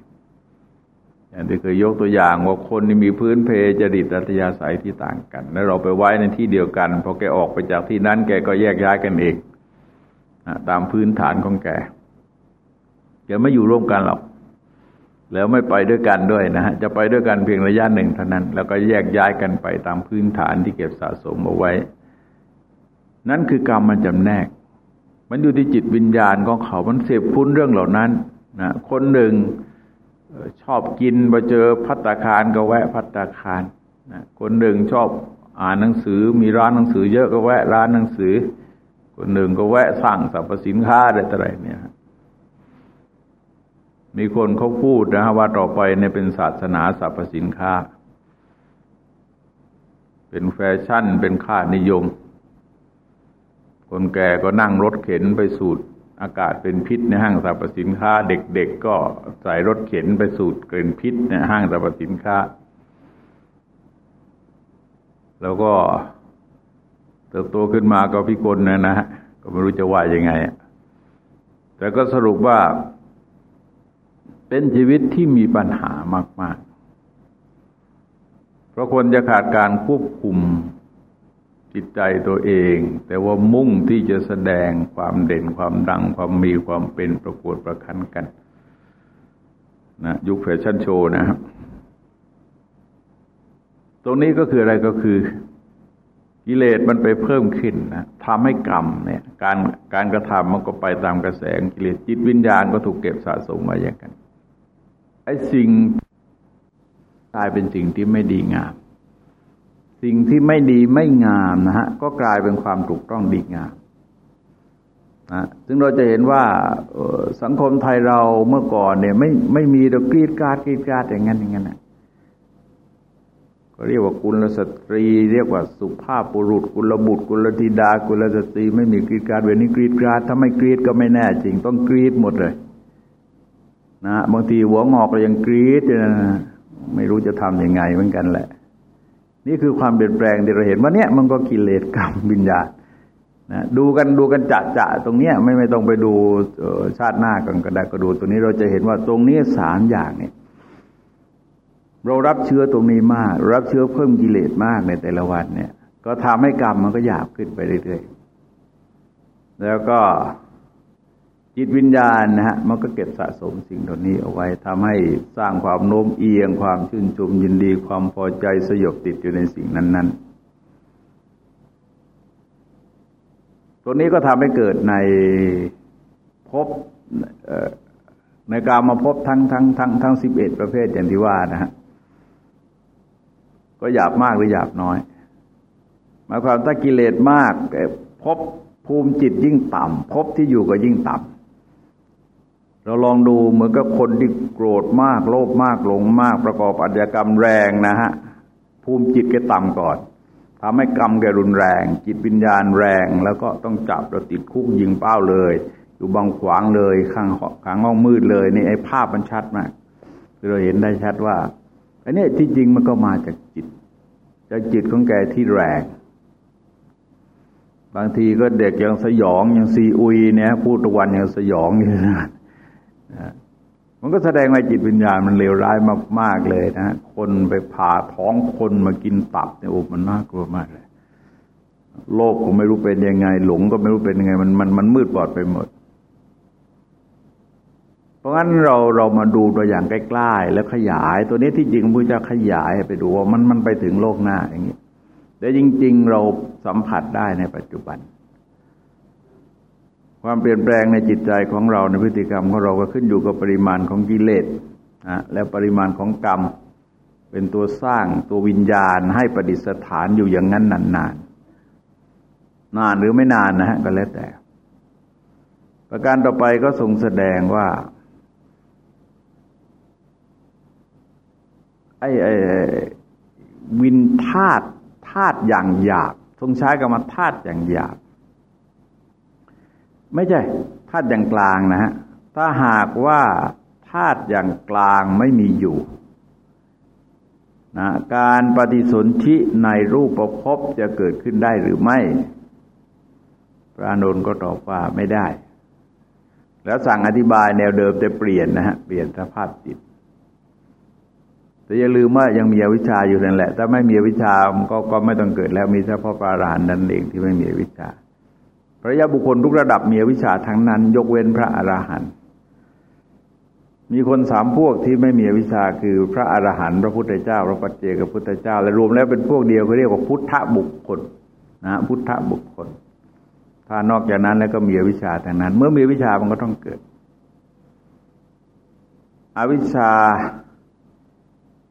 อย่างที่เคยยกตัวอย่างว่าคนที่มีพื้นเพจริตอัตยาศัยที่ต่างกัน แล้วเราไปไว้ในที่เดียวกันพอแกออกไปจากที่นั้นแกก็แยกย้ายกันเองตามพื้นฐานของแก จะไม่อยู่ร่วมกันหรอก แล้วไม่ไปด้วยกันด้วยนะฮะจะไปด้วยกันเพียงระยะหนึ่งเท่านั้น แล้วก็แยกย้ายกันไปตามพื้นฐานที่เก็บสะสมเอาไว้ นั่นคือกรรมมันจำแนก มันอยู่ที่จิตวิญญาณของเขา มันเสพพุ้นเรื่องเหล่านั้นนะคนหนึ่งชอบกินไปเจอพัตตาคารก็แวะพัตตาคารนะคนหนึ่งชอบอ่านหนังสือมีร้านหนังสือเยอะก็แวะร้านหนังสือ คนหนึ่งก็แวะสั่งสรรพสินค้าอะไรต่ออะไรเนี่ย มีคนเขาพูดนะฮะว่าต่อไปเนี่ยเป็นศาสนาสรรพสินค้า เป็นแฟชั่นเป็นค่านิยม คนแก่ก็นั่งรถเข็นไปสูดอากาศเป็นพิษในห้างสรรพสินค้า เด็กๆก็ใส่รถเข็นไปสูดกลิ่นพิษในห้างสรรพสินค้า แล้วก็เติบโตขึ้นมาก็พิกลนะนะก็ไม่รู้จะว่ายังไง แต่ก็สรุปว่า เป็นชีวิตที่มีปัญหามาก ๆ เพราะคนจะขาดการควบคุมจิตใจตัวเอง แต่ว่ามุ่งที่จะแสดงความเด่นความดัง ความมีความเป็นประกวดประคันกันนะยุคแฟชั่นโชว์นะครับ ตรงนี้ก็คืออะไรก็คือ กิเลสมันไปเพิ่มขึ้นนะทำให้กรรมเนี่ย การการกระทำมันก็ไปตามกระแสกิเลสจิตวิญญาณก็ถูกเก็บสะสมไว้อย่างกัน ไอ้สิ่งกลายเป็นสิ่งที่ไม่ดีงาม สิ่งที่ไม่ดีไม่งามนะฮะก็กลายเป็นความถูกต้องดีงามนะซึ่งเราจะเห็นว่าสังคมไทยเราเมื่อก่อนเนี่ย ไม่ไม่มีดอกกรีดกาดกรีดกาดอย่างนั้นอย่างนั้นนะก็เรียกว่ากุลสตรี เรียกว่าสุภาพบุรุษ กุลบุตร กุลธิดา กุลสตรี ไม่มีกรีดกาดเวนี้กรีดกาดถ้าไม่กรีดก็ไม่แน่จริง ต้องกรีดหมดเลย นะบางทีหัวงอกก็ยังกรีดนะไม่รู้จะทำยังไงเหมือนกันแหละ นี่คือความเปลี่ยนแปลงที่เราเห็นว่าเนี่ยมันก็กิเลสกรรมวิญญาณนะดูกันดูกันจะจะตรงเนี้ยไม่ไม่ต้องไปดูชาติหน้ากันก็ได้ก็ดู ตรงนี้เราจะเห็นว่าตรงนี้สามอย่างเนี่ยเรารับเชื้อตรงนี้มาก รับเชื้อเพิ่มกิเลสมากในแต่ละวันเนี่ย ก็ทำให้กรรมมันก็หยาบขึ้นไปเรื่อยๆแล้วก็ จิตวิญญาณนะฮะมันก็เก็บสะสมสิ่งเหล่านี้เอาไว้ทำให้สร้างความโน้มเอียง ความชื่นชมยินดี ความพอใจสยบติดอยู่ในสิ่งนั้น ๆ ตัวนี้ก็ทำให้เกิดในพบในการมาพบทั้งทั้งทั้งทั้งสิบเอ็ดประเภทอย่างที่ว่านะฮะก็หยาบมากหรือหยาบน้อยหมายความถ้ากิเลสมากพบภูมิจิตยิ่งต่ำพบที่อยู่ก็ยิ่งต่ำ เราลองดูเหมือนกับคนที่โกรธมาก โลภมากหลงมากประกอบอัจฉกรรมแรงนะฮะภูมิจิตแกต่ำก่อนทำให้กรรมแกรุนแรง จิตวิญญาณแรง แล้วก็ต้องจับเราติดคุกยิงเป้าเลย อยู่บังขวางเลยข้างข้างห้องมืดเลยนี่ไอ้ภาพมันชัดมากเราเห็นได้ชัดว่าอันนี้ที่จริงมันก็มาจากจิต จากจิตของแกที่แรง บางทีก็เด็กยังสยองยังซีอุยเนี่ยพูดตะวันยังสยองอยู่นะ มันก็แสดงว่าจิตวิญญาณมันเลวร้ายมาก ๆ เลยนะคนไปผ่าท้องคนมากินตับเนี่ยโอ้มันน่ากลัวมากเลย โลกก็ไม่รู้เป็นยังไง หลงก็ไม่รู้เป็นยังไง มันมันมันมืดบอดไปหมด เพราะงั้นเราเรามาดูตัวอย่างใกล้ๆแล้วขยาย ตัวนี้ที่จริงพระเจ้าขยายไปดูว่ามันมันไปถึงโลกหน้าอย่างนี้แต่จริง ๆ เราสัมผัสได้ในปัจจุบัน ความเปลี่ยนแปลงในจิตใจของเราในพฤติกรรมของเราก็ขึ้นอยู่กับปริมาณของกิเลสนะและปริมาณของกรรม เป็นตัวสร้างตัววิญญาณให้ประดิษฐานอยู่อย่างนั้นนานๆนนานหรือไม่นานนะฮะก็แล้วแต่ ประการต่อไปก็ทรงแสดงว่าไอ้ไอ้วินธาตุธาตุอย่างหยาบทรงใช้กรรมธาตุอย่างหยาบ ไม่ใช่ธาตุอย่างกลางนะฮะถ้าหากว่าธาตุอย่างกลางไม่มีอยู่นะการปฏิสนธิในรูปประพบจะเกิดขึ้นได้หรือไม่ พระนนท์ก็ตอบว่าไม่ได้ แล้วสั่งอธิบายแนวเดิมแต่เปลี่ยนนะฮะเปลี่ยนสภาพจิตแต่อย่าลืมว่ายังมีอวิชชาอยู่นั่นแหละ ถ้าไม่มีอวิชชาก็ก็ไม่ต้องเกิดแล้วมีเฉพาะปราหานนั่นเองที่ไม่มีอวิชชา พระยาบุคคลทุกระดับมีวิชาทั้งนั้น ยกเว้นพระอราหันต์มีคนสามพวกที่ไม่มีวิชาคือพระอรหันต์พระพุทธเจ้า พระปัจเจกพุทธเจ้า และรวมแล้วเป็นพวกเดียวเขาเรียกว่าพุทธบุคคลนะพุทธบุคคล ถ้านอกจากนั้นแล้วก็มีวิชาแต่นั้น เมื่อมีวิชามันก็ต้องเกิด อวิชชา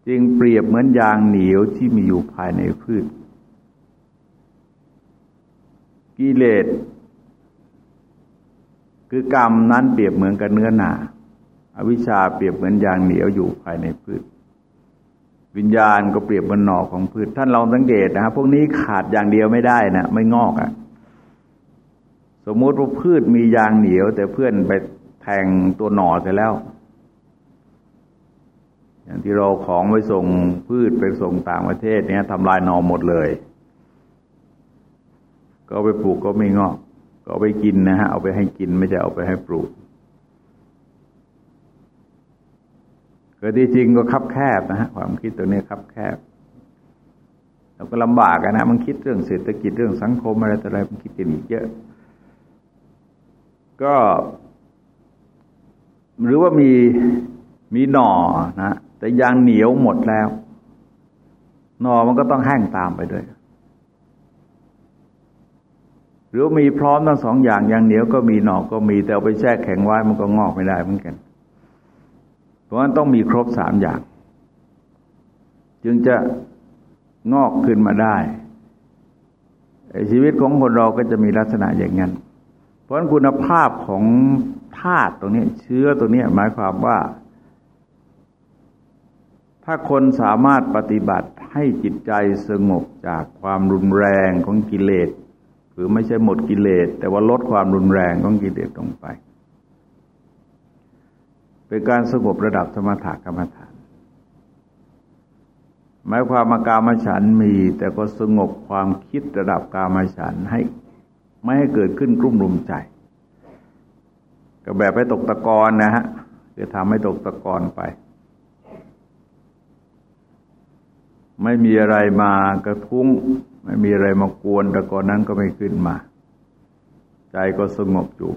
จึงเปรียบเหมือนยางเหนียวที่มีอยู่ภายในพืชกิเลส คือกรรมนั้นเปรียบเหมือนกับเนื้อหนาอวิชชาเปรียบเหมือนยางเหนียวอยู่ภายในพืช วิญญาณก็เปรียบเหมือนหน่อของพืช ท่านลองสังเกตนะครับพวกนี้ขาดอย่างเดียวไม่ได้นะไม่งอกอะ่ะ สมมุติว่าพืชมียางเหนียว แต่เพื่อนไปแทงตัวหน่อเสร็จแล้ว อย่างที่เราของไปส่งพืชไปส่งต่างประเทศ เนี้ยทำลายหน่อหมดเลย ก็ไปปลูกก็ไม่งอก ก็ไปกินนะฮะ เอาไปให้กินไม่ใช่เอาไปให้ปลูกเกิดที่จริงก็คับแคบนะฮะความคิดตัวนี้คับแคบเราก็ลำบากนะมันคิดเรื่องเศรษฐกิจเรื่องสังคมอะไรต่ออะไรมันคิดกันอีกเยอะ ก็ หรือว่ามีมีหน่อนะแต่ยางเหนียวหมดแล้ว หน่อมันก็ต้องแห้งตามไปด้วย หรือมีพร้อมทั้งสองอย่างอย่างเหนียวก็มีหน่อก็มี แต่เอาไปแช่แข็งไว้มันก็งอกไม่ได้เหมือนกัน เพราะฉะนั้นต้องมีครบสามอย่าง จึงจะงอกขึ้นมาได้ ชีวิตของคนเราก็จะมีลักษณะอย่างนั้น เพราะฉะนั้นคุณภาพของธาตุตรงนี้ เชื้อตรงนี้หมายความว่า ถ้าคนสามารถปฏิบัติให้จิตใจสงบจากความรุนแรงของกิเลส หรือไม่ใช่หมดกิเลส แต่ว่าลดความรุนแรงของกิเลสลงไป เป็นการสงบระดับสมถะกรรมฐาน หมายความมากามฉันมี แต่ก็สงบความคิดระดับกามฉันให้ไม่ให้เกิดขึ้นกลุ่มรุมใจ ก็แบบไปตกตะกอนนะฮะจะทำให้ตกตะกอนไป ไม่มีอะไรมากระทุ้ง ไม่มีอะไรมากวนตะกอนนั้นก็ไม่ขึ้นมา ใจก็สงบอยู่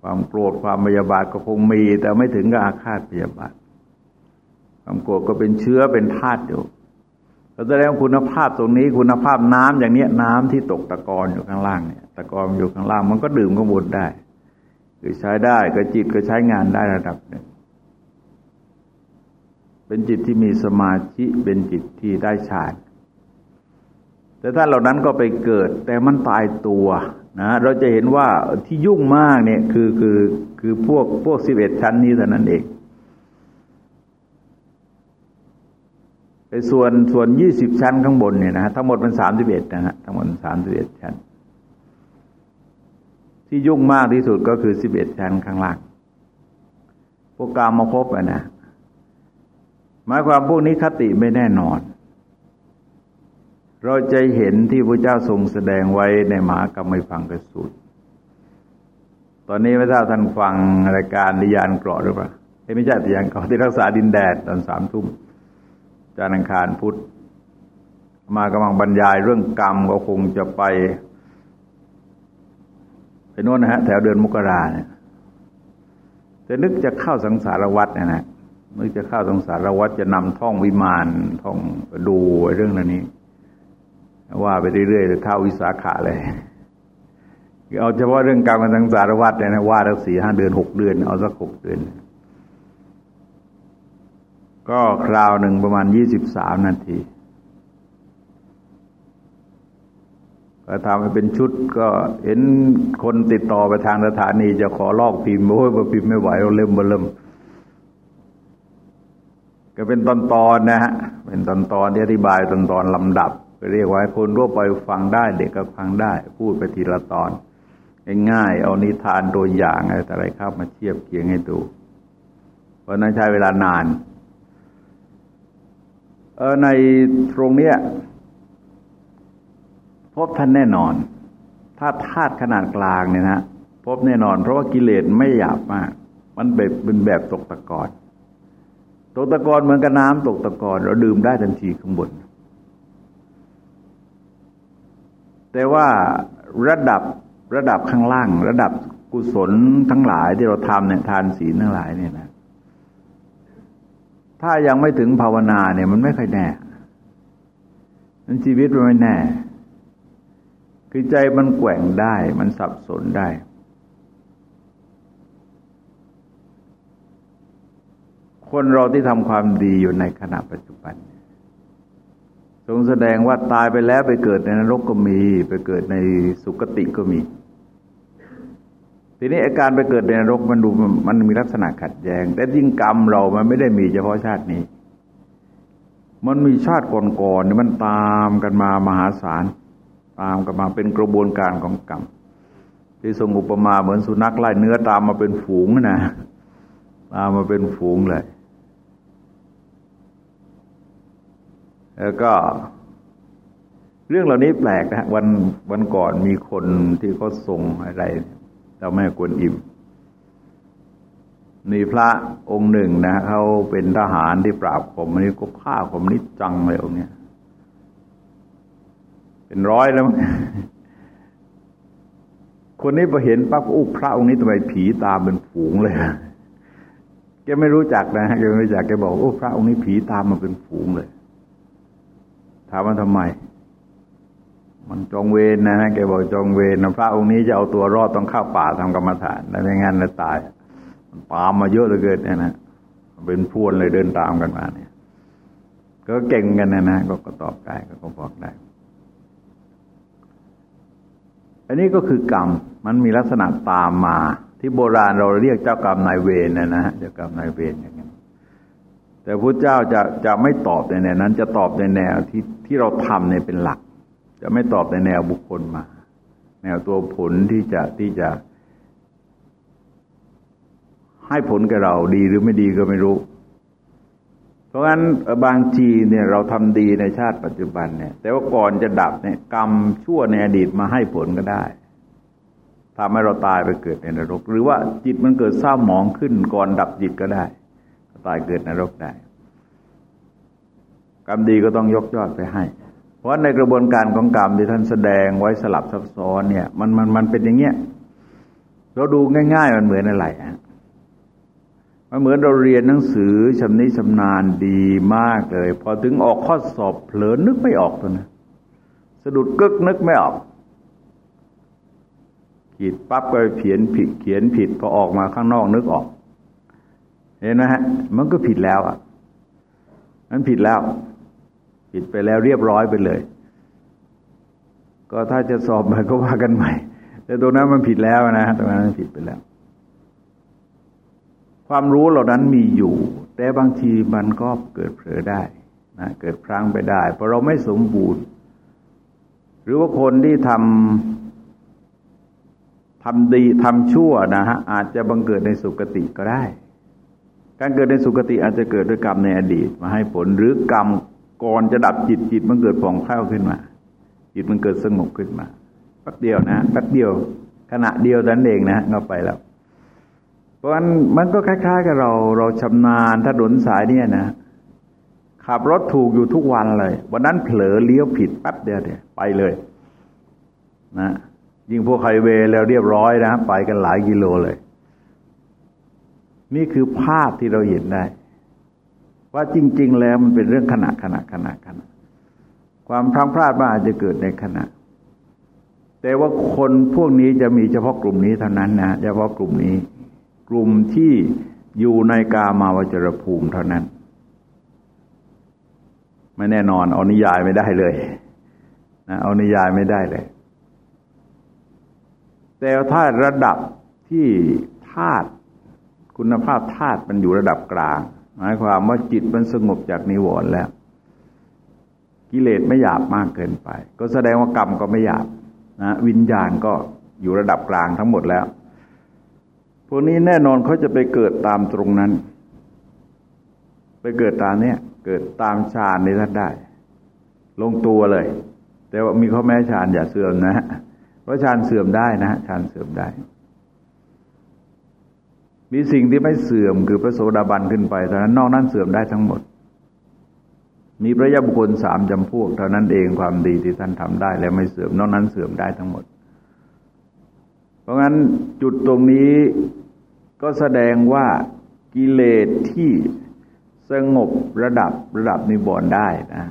ความโกรธความพยาบาทก็คงมี แต่ไม่ถึงกับอาฆาตพยาบาท ความโกรธก็เป็นเชื้อเป็นธาตุอยู่แสดงคุณภาพตรงนี้คุณภาพน้ำอย่างเนี้ยน้ำที่ตกตะกอนอยู่ข้างล่างเนี่ยตะกอนอยู่ข้างล่างมันก็ดื่มก็บดได้คือใช้ได้ก็จิตก็ใช้งานได้ระดับหนึ่งเป็นจิตที่มีสมาธิเป็นจิตที่ได้ฌาน แต่ถ้านเหล่านั้นก็ไปเกิด แต่มันตายตัวนะ เราจะเห็นว่าที่ยุ่งมากเนี่ยคือคือคือพวกพวกสิบเอ็ดชั้นนี้เท่านั้นเองไอ้ส่วนส่วนยี่สิบชั้นข้างบนเนี่ยนะทั้งหมดมันสามสิบเอ็ดนะฮะทั้งหมดสามสิบเอ็ดชั้น ที่ยุ่งมากที่สุดก็คือสิบเอ็ดชั้นข้างล่างพวกกามาพบอะนะหมายความพวกนี้คติไม่แน่นอน เราจะเห็นที่พระเจ้าทรงแสดงไว้ในมหากรรมไม่ฟังกระสุดตอนนี้ไม่ทราบท่านฟังรายการนิยานเกราะหรือเปล่าไม่ใช่นิยานเกราะที่รักษาดินแดดตอนสามทุ่มจานังคารพุทธมากำลังบรรยายเรื่องกรรมก็คงจะไป ไปโน่นนะฮะ แถวเดือนมกราเนี่ยจะนึกจะเข้าสังสารวัตรเนี่ยนะนึกจะเข้าสังสารวัตรจะนำท่องวิมานท่องดูเรื่องนี้ ว่าไปเรื่อยๆเท่าวิสาขะเลยเอาเฉพาะเรื่องการมาทางสารวัตรเนี่ยนะว่าตั้งสี่ห้าเดือนหกเดือน เอาสักหกเดือน ก็คราวหนึ่งประมาณยี่สิบสามนาทีก็ทำให้เป็นชุดก็เห็นคนติดต่อไปทางสถานี จะขอลอกพิมพ์โอ้ยพิมพ์ไม่ไหวเราเริ่มเริ่มก็เป็นตอนๆนะฮะเป็นตอนๆที่อธิบายตอนๆลำดับ เรียกว่าคนทั่วไปฟังได้เด็กก็ฟังได้ พูดไปทีละตอน ง่ายๆเอานิทานตัวอย่างอะไรแต่อะไรเข้ามาเทียบเคียงให้ดูเพราะนั้นใช้เวลานานเออในตรงเนี้ยพบท่านแน่นอน ถ้าธาตุขนาดกลางเนี่ยนะพบแน่นอน เพราะว่ากิเลสไม่หยาบมาก มันแบบเป็นแบบตกตะกอนตกตะกอนเหมือนกับน้ำตกตะกอนเราดื่มได้ทันทีข้างบน แต่ว่าระดับระดับข้างล่าง ระดับกุศลทั้งหลายที่เราทำเนี่ยทานศีลทั้งหลายเนี่ยนะถ้ายังไม่ถึงภาวนาเนี่ย มันไม่ค่อยแน่นั้นชีวิตมันไม่แน่ คือใจมันแกว่งได้ มันสับสนได้ คนเราที่ทำความดีอยู่ในขณะปัจจุบันทร งแสดงว่าตายไปแล้วไปเกิดในนรกก็มี ไปเกิดในสุคติก็มี ทีนี้อาการไปเกิดในนรกมันดูมันมีลักษณะขัดแย้ง แต่ยิ่งกรรมเรามันไม่ได้มีเฉพาะชาตินี้ มันมีชาติก่อนๆนี่มันตามกันมามหาศาลตามกันมาเป็นกระบวนการของกรรมที่ทรงอุปมาเหมือนสุนัขไล่เนื้อตามมาเป็นฝูงนะตามมาเป็นฝูงเลย แล้วก็ เรื่องเหล่านี้แปลกนะวันวันก่อนมีคนที่เขาส่งอะไรจ้าแม่กวนอิมมีพระองค์หนึ่งนะเขาเป็นทหารที่ปราบผมนนี้ก็ฆ่าผมนิดจังเลยองค์เนี้ยเป็นร้อยแล้วคนนี้พอเห็นปั๊บอุ้พระองค์นี้ทำไมผีตามเป็นฝูงเลยแกไม่รู้จักนะแกไม่รู้จักแกบอกโอ้พระองค์นี้ผีตามมาเป็นฝูงเลย ถามว่าทำไม มันจองเวรนะฮะแกบอกจองเวรนะพระองค์นี้จะเอาตัวรอดต้องเข้าป่าทำกรรมฐานแล้วไม่งั้นจะตายมันตามมาเยอะเหลือเกินเนี่ยนะเป็นพวนเลยเดินตามกันมาเนี่ย ก็เก่งกันนะนะก็ก็ตอบได้ก็บอกได้ อันนี้ก็คือกรรมมันมีลักษณะตามมา ที่โบราณเราเรียกเจ้ากรรมนายเวรนะนะเจ้ากรรมนายเวรอย่างนี้แต่พระเจ้าจะจะไม่ตอบในแนวนั้น จะตอบในแนวที่ ที่เราทำเนี่ยเป็นหลัก จะไม่ตอบในแนวบุคคลมา แนวตัวผลที่จะที่จะ ให้ผลกับเราดีหรือไม่ดีก็ไม่รู้ เพราะงั้นบางทีเนี่ยเราทำดีในชาติปัจจุบันเนี่ย แต่ว่าก่อนจะดับเนี่ยกรรมชั่วในอดีตมาให้ผลก็ได้ทำให้เราตายไปเกิดในนรก หรือว่าจิตมันเกิดเศร้าหมองขึ้นก่อนดับจิตก็ได้ ตายเกิดนรกได้ กรรมดีก็ต้องยกยอดไปให้ เพราะในกระบวนการของกรรมที่ท่านแสดงไว้สลับซับซ้อนเนี่ย มันมันมันเป็นอย่างเงี้ยเราดูง่าย ๆ มันเหมือนอะไรฮะมันเหมือนเราเรียนหนังสือชำนิชำนาญดีมากเลย พอถึงออกข้อสอบเผลอนึกไม่ออกตัวนะสะดุดกึกนึกไม่ออก ขีดปั๊บก็เขียนผิดเขียนผิดพอออกมาข้างนอกนึกออก เห็นไหมฮะ มันก็ผิดแล้วอะมันผิดแล้ว ผิดไปแล้วเรียบร้อยไปเลย ก็ถ้าจะสอบมันก็ว่ากันใหม่ แต่ตรงนั้นมันผิดแล้วนะตรงนั้นมันผิดไปแล้ว ความรู้เหล่านั้นมีอยู่ แต่บางทีมันก็เกิดเผลอได้นะเกิดพลั้งไปได้ เพราะเราไม่สมบูรณ์ หรือว่าคนที่ทำทำดีทำชั่วนะฮะอาจจะบังเกิดในสุคติก็ได้การเกิดในสุคติอาจจะเกิดด้วยกรรมในอดีตมาให้ผลหรือกรรม ก่อนจะดับจิตจิตมันเกิดผ่องแผ้วขึ้นมา จิตมันเกิดสงบขึ้นมาแป๊บเดียวนะแป๊บเดียว ขณะเดียวนั้นเองนะก็ไปแล้ว เพราะฉะนั้นมันก็คล้าย ๆ กับเรา เราชำนาญถ้าดนสายเนี่ยนะขับรถถูกอยู่ทุกวันเลย วันนั้นเผลอเลี้ยวผิดแป๊บเดียวเนี่ยไปเลย นะยิ่งพวกไฮเวย์แล้วเรียบร้อยนะ ไปกันหลายกิโลเลย นี่คือภาพที่เราเห็นได้ ว่าจริง ๆ แล้วมันเป็นเรื่องขณะขณะขณะขณะความพลังพลาดมันอาจจะเกิดในขณะ แต่ว่าคนพวกนี้จะมีเฉพาะกลุ่มนี้เท่านั้นนะเฉพาะกลุ่มนี้ กลุ่มที่อยู่ในกามาวจรภูมิเท่านั้น ไม่แน่นอนเอานิยายไม่ได้เลยนะเอานิยายไม่ได้เลย แต่ถ้าระดับที่ธาตุคุณภาพธาตุมันอยู่ระดับกลาง มายความว่าจิตมันสงบจากนิวรณ์แล้ว กิเลสไม่หยาบมากเกินไป ก็แสดงว่ากรรมก็ไม่หยาบนะวิญญาณก็อยู่ระดับกลางทั้งหมดแล้วพวกนี้แน่นอนเขาจะไปเกิดตามตรงนั้น ไปเกิดตามเนี้ยเกิดตามฌานในท่านได้ ลงตัวเลย แต่ว่ามีข้อแม้ฌานอย่าเสื่อมนะเพราะฌานเสื่อมได้นะฌานเสื่อมได้ มีสิ่งที่ไม่เสื่อมคือพระโสดาบันขึ้นไปเท่านั้นนอกนั้นเสื่อมได้ทั้งหมด มีพระยาบุคคลสามจำพวกเท่านั้นเองความดีที่ท่านทำได้และไม่เสื่อมนอกนั้นเสื่อมได้ทั้งหมด เพราะงั้นจุดตรงนี้ก็แสดงว่ากิเลสที่สงบระดับระดับนิบอนได้นะ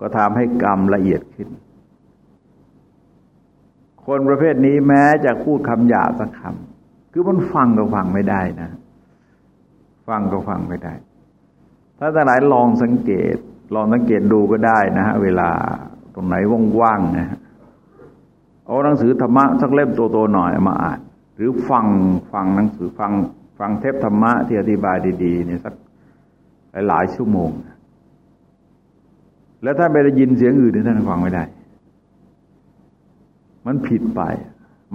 ก็ทำให้กรรมละเอียดขึ้น คนประเภทนี้แม้จะพูดคำหยาบสักคำ คือมันฟังก็ฟังไม่ได้นะ ฟังก็ฟังไม่ได้ ถ้าแต่หลายลองสังเกต ลองสังเกตดูก็ได้นะฮะเวลาตรงไหนว่างๆนะเอาหนังสือธรรมะสักเล่มโตๆหน่อยมาอ่าน หรือฟังฟังหนังสือฟังฟังเทปธรรมะที่อธิบายดีๆเนี่ยสักหลายชั่วโมง แล้วถ้าไปได้ยินเสียงอื่นท่านฟังไม่ได้ มันผิดไป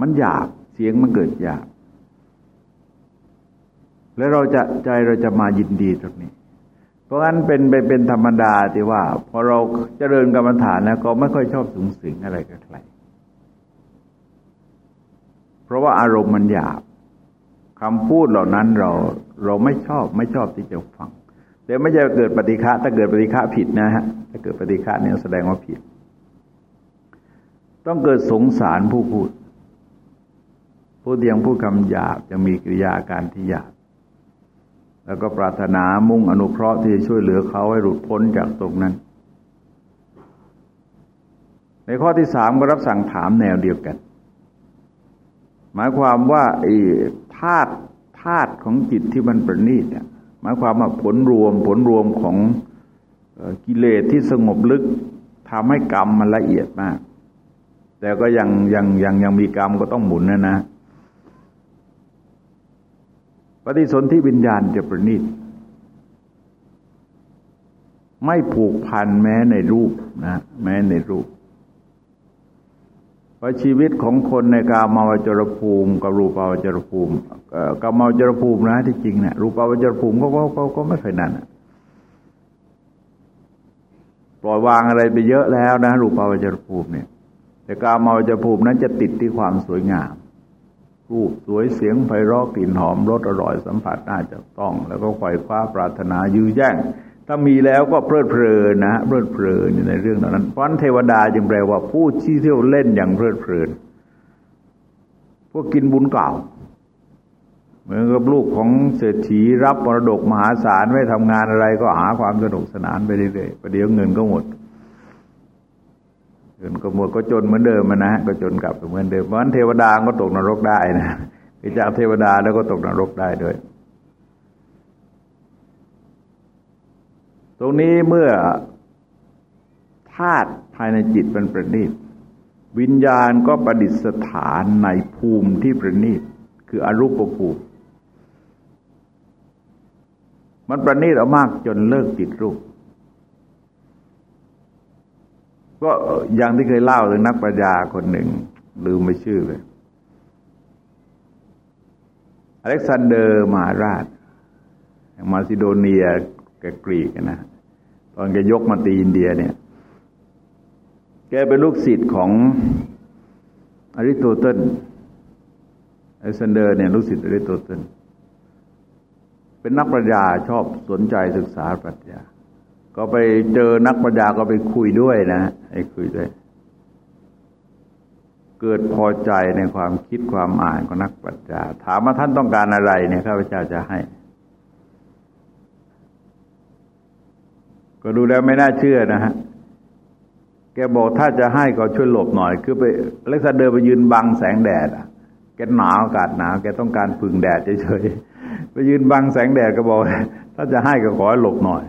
มันหยาบเสียงมันเกิดหยาบ แล้วเราจะใจเราจะมายินดีตรงนี้ เพราะงั้นเป็นเป็นเป็นธรรมดาที่ว่า พอเราเจริญกรรมฐานแล้วก็ไม่ค่อยชอบสูงสิงอะไรกับใครเพราะว่าอารมณ์มันหยาบคำพูดเหล่านั้นเราเราไม่ชอบไม่ชอบที่จะฟังแต่ไม่ใช่เกิดปฏิฆะถ้าเกิดปฏิฆะผิดนะฮะถ้าเกิดปฏิฆะเนี่ยแสดงว่าผิด ต้องเกิดสงสารผู้พูด ผู้เดียงผู้คำหยาบจะมีกิริยาการที่หยาบ แล้วก็ปรารถนามุ่งอนุเคราะห์ที่จะช่วยเหลือเขาให้หลุดพ้นจากตรงนั้น ในข้อที่สามก็รับสั่งถามแนวเดียวกัน หมายความว่าไอ้ธาตุธาตุของจิตที่มันประณีตเนี่ยหมายความว่าผลรวมผลรวมของกิเลสที่สงบลึกทำให้กรรมมันละเอียดมาก แต่ก็ยังยังยังยังมีกรรมก็ต้องหมุนนะนะ ปฏิสนธิวิญญาณจะประณีตไม่ผูกพันแม้ในรูปนะ แม้ในรูปเพราะชีวิตของคนในกามาวจรภูมิ กับรูปาวจรภูมิกามาวจรภูมินะที่จริงเนะี่ยรูปาวจรภูมิก็ก็ก็ไม่เคยนั่นปล่อยวางอะไรไปเยอะแล้วนะ รูปาวจรภูมิเนี่ย แต่กามาวจรภูมินั้นจะติดที่ความสวยงาม รูปสวยเสียงไพเราะกลิ่นหอมรสอร่อยสัมผัสน่าจะต้อง แล้วก็ไขว่คว้าปรารถนายื้อแย่ง ถ้ามีแล้วก็เพลิดเพลินนะเพลิดเพลินในเรื่องนั้นเพราะนั้นเทวดาจึงแปลว่าผู้ที่เที่ยวเล่นอย่างเพลิดเพลิน พวกกินบุญเก่า เหมือนกับลูกของเศรษฐีรับมรดกมหาศาลไม่ทำงานอะไรก็หาความสนุกสนานไปเรื่อยๆประเดี๋ยวเงินก็หมด เงินก็หมดก็จนเหมือนเดิมนะก็จนกลับไปเหมือนเดิมเพราะฉะนั้นเทวดาก็ตกนรกได้นะจากเทวดาแล้วก็ตกนรกได้ด้วย ตรงนี้เมื่อธาตุภายในจิตมันประณีตวิญญาณก็ประดิษฐานในภูมิที่ประณีตคืออรูปภูมิ มันประณีตเอามากจนเลิกติดรูป ก็อย่างที่เคยเล่าถึงนักปัญญาคนหนึ่ง ลืมไม่ชื่อเลย อเล็กซานเดอร์มาราช มาซิโดเนียแกกรีกนะตอนแกยกมาตีอินเดียเนี่ย แกเป็นลูกศิษย์ของอริสโตเติลอเล็กซานเดอร์เนี่ยลูกศิษย์อริสโตเติลเป็นนักปรัชญาชอบสนใจศึกษาปรัชญาก็ไปเจอนักปรัชญาก็ไปคุยด้วยนะ ไอ้คุยด้วย เกิดพอใจในความคิดความอ่านของนักปรัชญาถามว่าท่านต้องการอะไรเนี่ยข้าพเจ้าจะให้ ก็ดูแล้วไม่น่าเชื่อนะฮะแกบอกถ้าจะให้ก็ช่วยหลบหน่อย คือไปเล็กซาเดอร์ไปยืนบังแสงแดดอะ แกหนาวอากาศหนาวแกต้องการพึ่งแดดเฉยๆไปยืนบังแสงแดดก็บอก ถ้าจะให้ก็ขอให้หลบหน่อย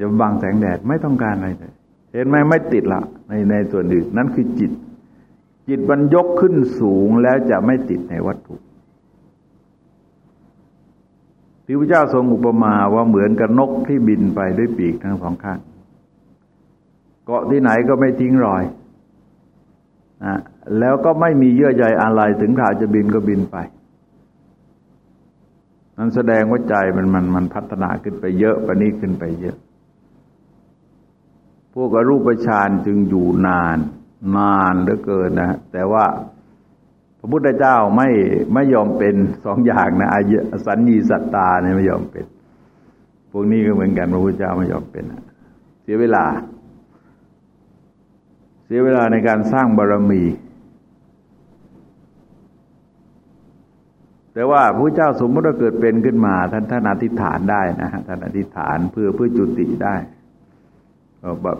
อย่าบังแสงแดดไม่ต้องการอะไรเลยเห็นไหมไม่ติดละในในส่วนอื่นนั่นคือจิต จิตมันยกขึ้นสูงแล้วจะไม่ติดในวัตถุที่พระเจ้าทรงอุปมาว่าเหมือนกับนกที่บินไปด้วยปีกทั้งสองข้างเกาะที่ไหนก็ไม่ทิ้งรอยนะแล้วก็ไม่มีเยื่อใยอะไรถึงข่าวจะบินก็บินไป นั้นแสดงว่าใจมันมันมันพัฒนาขึ้นไปเยอะปนี้ขึ้นไปเยอะ พวกอรูปฌานจึงอยู่นานนานเหลือเกินนะแต่ว่าพระพุทธเจ้าไม่ไม่ยอมเป็นสองอย่างนะอายสัญญีสัตตาเนี่ยไม่ยอมเป็น พวกนี้ก็เหมือนกันพระพุทธเจ้าไม่ยอมเป็นเสียเวลา เสียเวลาในการสร้างบารรมี แต่ว่าพระเจ้าสมมติว่าเกิดเป็นขึ้นมา ท่านท่านอธิษฐานได้นะฮะท่านอธิษฐานเพื่อเพื่อจุติได้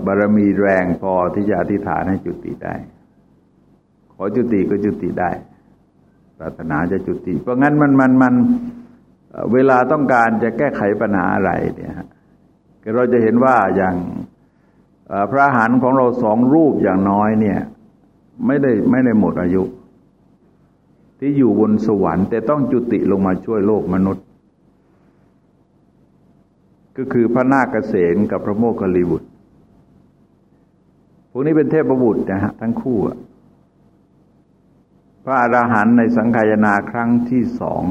บารมีแรงพอที่จะอธิษฐานให้จุติได้ ขอจุติก็จุติได้ ปรารถนาจะจุติ เพราะงั้นมันมันมันเวลาต้องการจะแก้ไขปัญหาอะไรเนี่ยเราจะเห็นว่าอย่างพระหันของเราสองรูปอย่างน้อยเนี่ย ไม่ได้ไม่ได้หมดอายุ ที่อยู่บนสวรรค์ แต่ต้องจุติลงมาช่วยโลกมนุษย์ ก็คือพระนาคเกษนกับพระโมคคัลลีบุตร พวกนี้เป็นเทพบุตรนะฮะทั้งคู่ พระอรหันต์ในสังขายนาครั้งที่สอง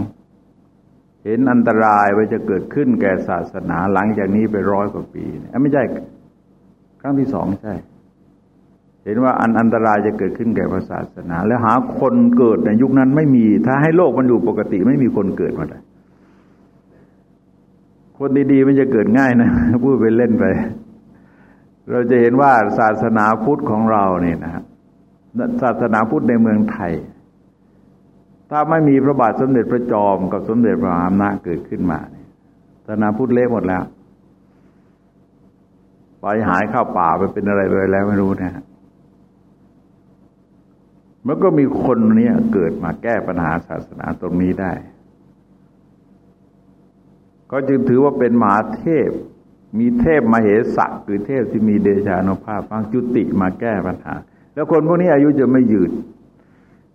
เห็นอันตรายว่าจะเกิดขึ้นแก่ศาสนาหลังจากนี้ไปร้อยกว่าปีไม่ใช่ครั้งที่สองใช่ เห็นว่าอันอันตรายจะเกิดขึ้นแก่พระศาสนา แล้วหาคนเกิดในยุคนั้นไม่มี ถ้าให้โลกมันอยู่ปกติไม่มีคนเกิดมาเลยคนดีๆมันจะเกิดง่ายนะพูดไปเล่นไป เราจะเห็นว่าศาสนาพุทธของเราเนี่ยนะศาสนาพุทธในเมืองไทย ถ้าไม่มีพระบาทสมเด็จพระจอมกับสมเด็จพระมหาอำนาจเกิดขึ้นมาเนี่ยศาสนาพุทธเละหมดแล้วไปหายเข้าป่าไปเป็นอะไรไปแล้วไม่รู้นะฮะมันก็มีคนเนี้ยเกิดมาแก้ปัญหาศาสนาตรงนี้ได้ ก็จึงถือว่าเป็นมหาเทพ มีเทพมาเหสักคือเทพที่มีเดชานุภาพฟังจุติมาแก้ปัญหา แล้วคนพวกนี้อายุจะไม่ยืน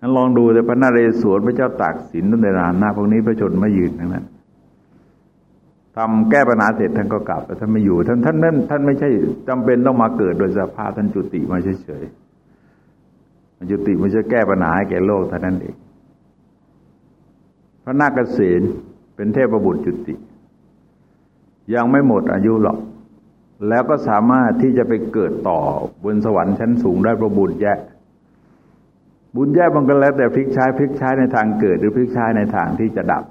นั้นลองดูแต่พระนเรศวรพระเจ้าตากสินตั้งแต่นานหน้าพวกนี้พระชนไม่ยืนทั้งนั้นทำแก้ปัญหาเสร็จท่านก็กลับแต่ท่านไม่อยู่ท่านท่านนั้นท่านไม่ใช่จำเป็นต้องมาเกิดโดยสภาพท่านจุติมาเฉยๆจุติมันจะแก้ปัญหาให้แก่โลกเท่านั้นเองพระนาคเษนเป็นเทพบุตรจุติ ยังไม่หมดอายุหรอก แล้วก็สามารถที่จะไปเกิดต่อบนสวรรค์ชั้นสูงได้ประบุญแยะ บุญแย่มันก็แล้วแต่พลิกใช้พลิกใช้ในทางเกิด หรือพลิกใช้ในทางที่จะดับ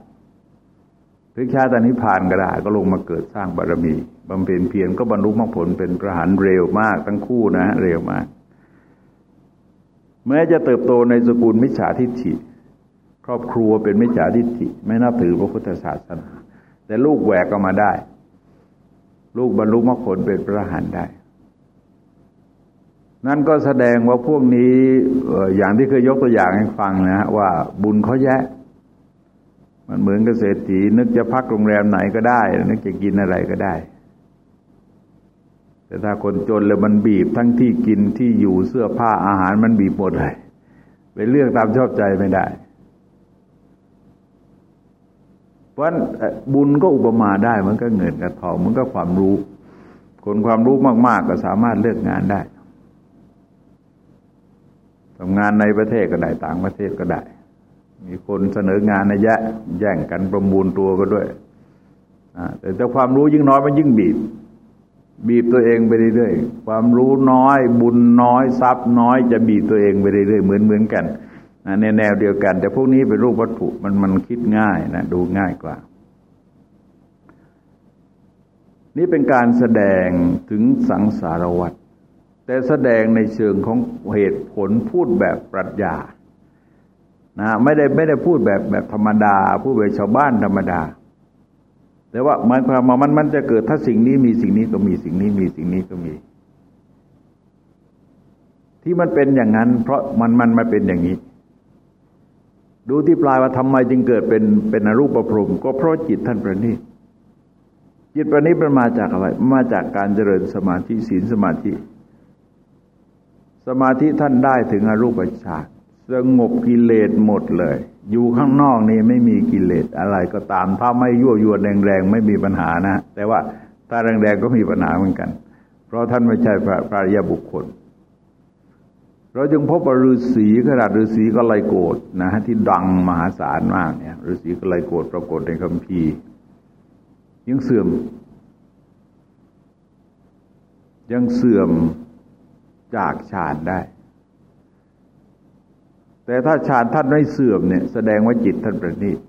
พลิกใช้ตอนนี้ผ่านก็ได้ก็ลงมาเกิดสร้างบารมีบำเพ็ญเพียรก็บรรลุมรรคผลเป็นพระหันเร็วมากทั้งคู่นะเร็วมาก แม้จะเติบโตในสกุลมิจฉาทิฏฐิครอบครัวเป็นมิจฉาทิฏฐิไม่นับถือพระพุทธศาสนา แต่ลูกแหวกก็มาได้ ลูกบรรลุมรรคผลเป็นพระหันได้ นั่นก็แสดงว่าพวกนี้อย่างที่เคยยกตัวอย่างให้ฟังนะ ว่าบุญเขาแยะ มันเหมือนเกษตรถีนึกจะพักโรงแรมไหนก็ได้ นึกจะกินอะไรก็ได้ แต่ถ้าคนจนแล้วมันบีบทั้งที่กินที่อยู่เสื้อผ้าอาหารมันบีบหมดเลยไปเลือกตามชอบใจไม่ได้ เพราะบุญก็อุปมาได้มันก็เงินกับทองมันก็ความรู้ คนความรู้มาก ๆ ก็สามารถเลือกงานได้ทำงานในประเทศก็ได้ต่างประเทศก็ได้ มีคนเสนองานในแยะแย่งกันประมูลตัวก็ด้วยแต่แต่ความรู้ยิ่งน้อยมันยิ่งบีบ บีบตัวเองไปเรื่อยๆความรู้น้อย บุญน้อย ทรัพย์น้อยจะบีบตัวเองไปเรื่อยๆเหมือนเหมือนกัน ในแนวเดียวกัน แต่พวกนี้เป็นรูปวัตถุมันมันคิดง่ายนะดูง่ายกว่า นี่เป็นการแสดงถึงสังสารวัตรแต่แสดงในเชิงของเหตุผลพูดแบบปรัชญานะไม่ได้ไม่ได้พูดแบบแบบธรรมดา พูดแบบชาวบ้านธรรมดา แต่ว่าหมายความว่ามันมันจะเกิดถ้าสิ่งนี้มีสิ่งนี้ก็มีสิ่งนี้มีสิ่งนี้ก็มี ที่มันเป็นอย่างนั้น เพราะมันมันมาเป็นอย่างนี้ ดูที่ปลายว่าทำไมจึงเกิดเป็นเป็นอรูปประพรมก็เพราะจิตท่านประณีตจิตประณีตมันมาจากอะไร มาจากการเจริญสมาธิศีลสมาธิ สมาธิท่านได้ถึงอรูปฌานสงบกิเลสหมดเลย อยู่ข้างนอกนี่ไม่มีกิเลสอะไรก็ตาม ถ้าไม่ยั่วยวนแรงๆไม่มีปัญหานะ แต่ว่าถ้าแรงๆก็มีปัญหาเหมือนกัน เพราะท่านไม่ใช่พระพระยาบุคคล เราจึงพบว่าฤาษีขนาดฤาษีก็ไลโกดนะฮะที่ดังมหาศาลมากเนี่ยฤาษีก็ไลโกดปรากฏในคัมภีร์ยังเสื่อม ยังเสื่อมจากฌานได้ แต่ถ้าฌานท่านไม่เสื่อมเนี่ยแสดงว่าจิตท่านประณีต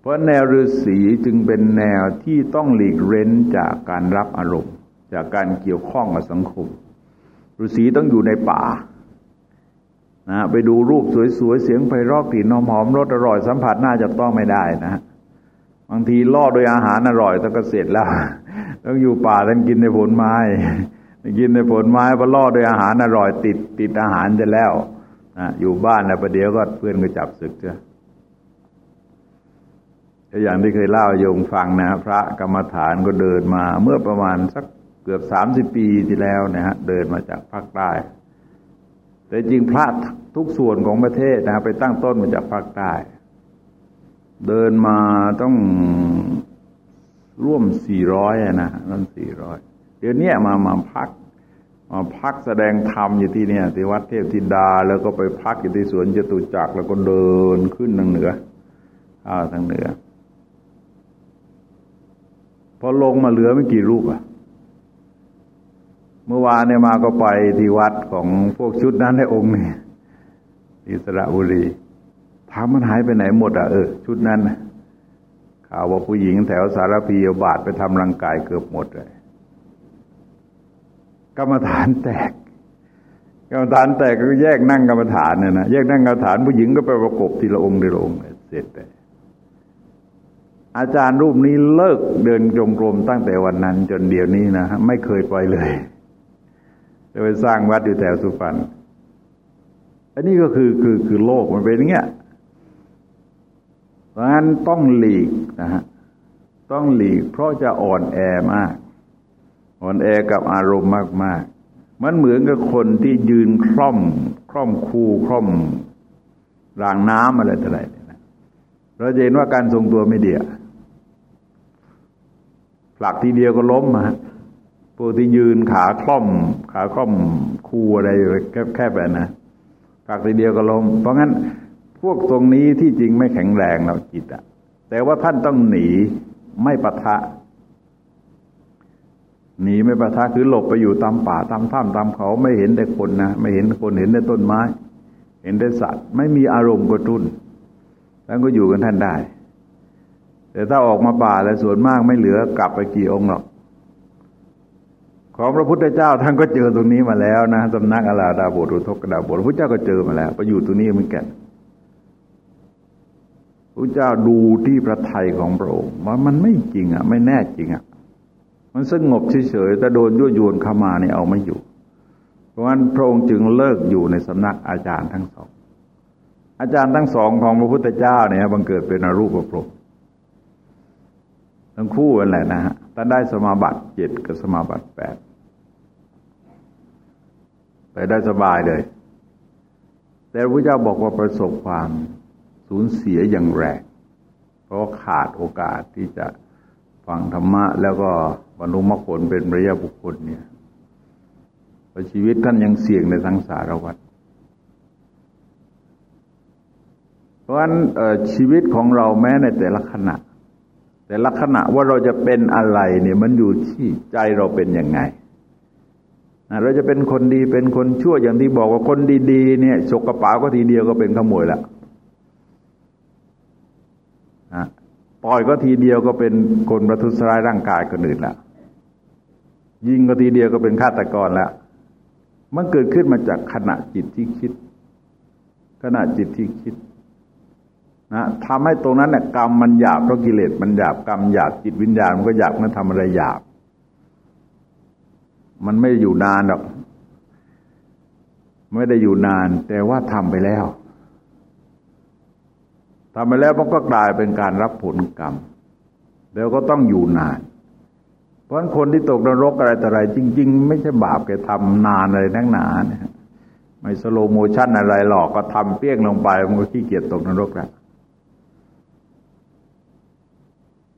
เพราะแนวฤาษีจึงเป็นแนวที่ต้องหลีกเร้นจากการรับอารมณ์ จากการเกี่ยวข้องกับสังคม ฤาษีต้องอยู่ในป่านะไปดูรูปสวยๆ เสียงไพเราะกลิ่นหอมรสอร่อยสัมผัสน่าจะต้องไม่ได้นะ บางทีล่อโดยอาหารอร่อยตั้งก็เสร็จแล้ว ต้องอยู่ป่าท่านกินในผลไม้ กินในผลไม้พอล่อโดยอาหารอร่อย ติดติดอาหารจะแล้วนะอยู่บ้านแล้วประเดี๋ยวก็เพื่อนก็จับศึกเจ้าอย่างที่เคยเล่าโยงฟังนะ พระกรรมฐานก็เดินมาเมื่อประมาณสัก เกือบสามสิบปีที่แล้วนะฮะเดินมาจากภาคใต้ แต่จริงพระทุกส่วนของประเทศนะไปตั้งต้นมาจากภาคใต้ เดินมาต้องร่วมสี่ร้อยนะนั่นสี่ร้อยเดี๋ยวนี้มามาพักมาพักแสดงธรรมอยู่ที่เนี่ยที่วัดเทพธิดา แล้วก็ไปพักอยู่ที่สวนจตุจักรแล้วก็เดินขึ้นทางเหนืออ้าทางเหนือ พอลงมาเหลือไม่กี่รูปอะ เมื่อวานเนี่ยมาก็ไปที่วัดของพวกชุดนั้นในองค์นี่อิสระบุรีถามมันหายไปไหนหมดอะเออชุดนั้นข่าวว่าผู้หญิงแถวสารพีเอาบาดไปทำรังกายเกือบหมดเลยกรรมฐานแตกกรรมฐานแตกก็แยกนั่งกรรมฐานเนี่ยนะแยกนั่งกรรมฐานผู้หญิงก็ไปประกบทีละองค์ทีละองค์เสร็จเลยอาจารย์รูปนี้เลิกเดินจงกรมตั้งแต่วันนั้นจนเดี๋ยวนี้นะไม่เคยไปเลย จะไปสร้างวัดอยู่แถวสุพรรณอันนี้ก็คือคือคือโลกมันเป็นอย่างเงี้ย เพราะฉะนั้นต้องหลีกนะฮะต้องหลีกเพราะจะอ่อนแอมาก อ่อนแอกับอารมณ์มาก ๆ มันเหมือนกับคนที่ยืนคล่อมคล่อมคูคล่อมรางน้ำอะไรต่ออะไรเราเห็นว่าการทรงตัวไม่เดียผลักทีเดียวก็ล้มมา ผู้ที่ยืนขาคล่อม ขาคล่อมคูอะไรแค่แบบนะผลักทีเดียวก็ล้มเพราะงั้นพวกตรงนี้ที่จริงไม่แข็งแรงเราจิตอะแต่ว่าท่านต้องหนีไม่ปะทะ หนีไม่ปะทะคือหลบไปอยู่ตามป่าตามถ้ำตามเขาไม่เห็นแต่คนนะไม่เห็นคนเห็นแต่ต้นไม้ เห็นแต่สัตว์ ไม่มีอารมณ์กระตุ้นท่านก็อยู่กันท่านได้ แต่ถ้าออกมาป่าแล้วส่วนมากไม่เหลือกลับไปกี่องค์หรอก ของพระพุทธเจ้าท่านก็เจอตรงนี้มาแล้วนะสำนักอาลาดาบทอุทกดาบทพระพุทธเจ้าก็เจอมาแล้วไปอยู่ตรงนี้เหมือนกันพระเจ้าดูที่พระไทยของพระองค์ว่ามันไม่จริงอะ ไม่แน่จริงอะ มันสงบเฉยๆแต่โดนยั่วยวนเข้ามาเนี่ยเอาไม่อยู่ เพราะฉะนั้นพระองค์จึงเลิกอยู่ในสำนักอาจารย์ทั้งสอง อาจารย์ทั้งสองของพระพุทธเจ้าเนี่ยบังเกิดเป็นอรูปพรหมทั้งคู่นั่นแหละนะฮะท่านได้สมาบัติเจ็ดกับสมาบัติแปด ไปได้สบายเลย แต่พระเจ้าบอกว่าประสบความสูญเสียอย่างแรงเพราะขาดโอกาสที่จะฟังธรรมะ แล้วก็บรรลุมรรคผลเป็นระยะบุคคลเนี่ยพระชีวิตท่านยังเสี่ยงในสังสารวัฏเพราะฉะนั้นชีวิตของเราแม้ในแต่ละขณะ แต่ลักษณะว่าเราจะเป็นอะไรเนี่ยมันอยู่ที่ใจเราเป็นยังไง เราจะเป็นคนดีเป็นคนชั่วอย่างที่บอกว่าคนดีๆเนี่ยฉกกระเป๋าก็ทีเดียวก็เป็นขโมยละต่อยก็ทีเดียวก็เป็นคนประทุษร้ายร่างกายคนอื่นละยิงก็ทีเดียวก็เป็นฆาตกรล้วมันเกิดขึ้นมาจากขณะจิตที่คิด ขณะจิตที่คิดนะทำให้ตรงนั้นเนี่ยกรรมมันหยาบเพราะกิเลสมันหยาบกรรมหยาบจิตวิญญาณมันก็หยาบมันทำอะไรหยาบ มันไม่อยู่นานหรอก ไม่ได้อยู่นาน แต่ว่าทำไปแล้วทำไปแล้วมันก็กลายเป็นการรับผลกรรมแล้วก็ต้องอยู่นาน เพราะคนที่ตกนรกอะไรต่ออะไร จริง ๆ ไม่ใช่บาปแกทำนานอะไรนักหนานี่ไม่ slow motion อะไรหรอกก็ทำเปรี้ยงลงไปมันก็ขี้เกียจตกนรกแล้ว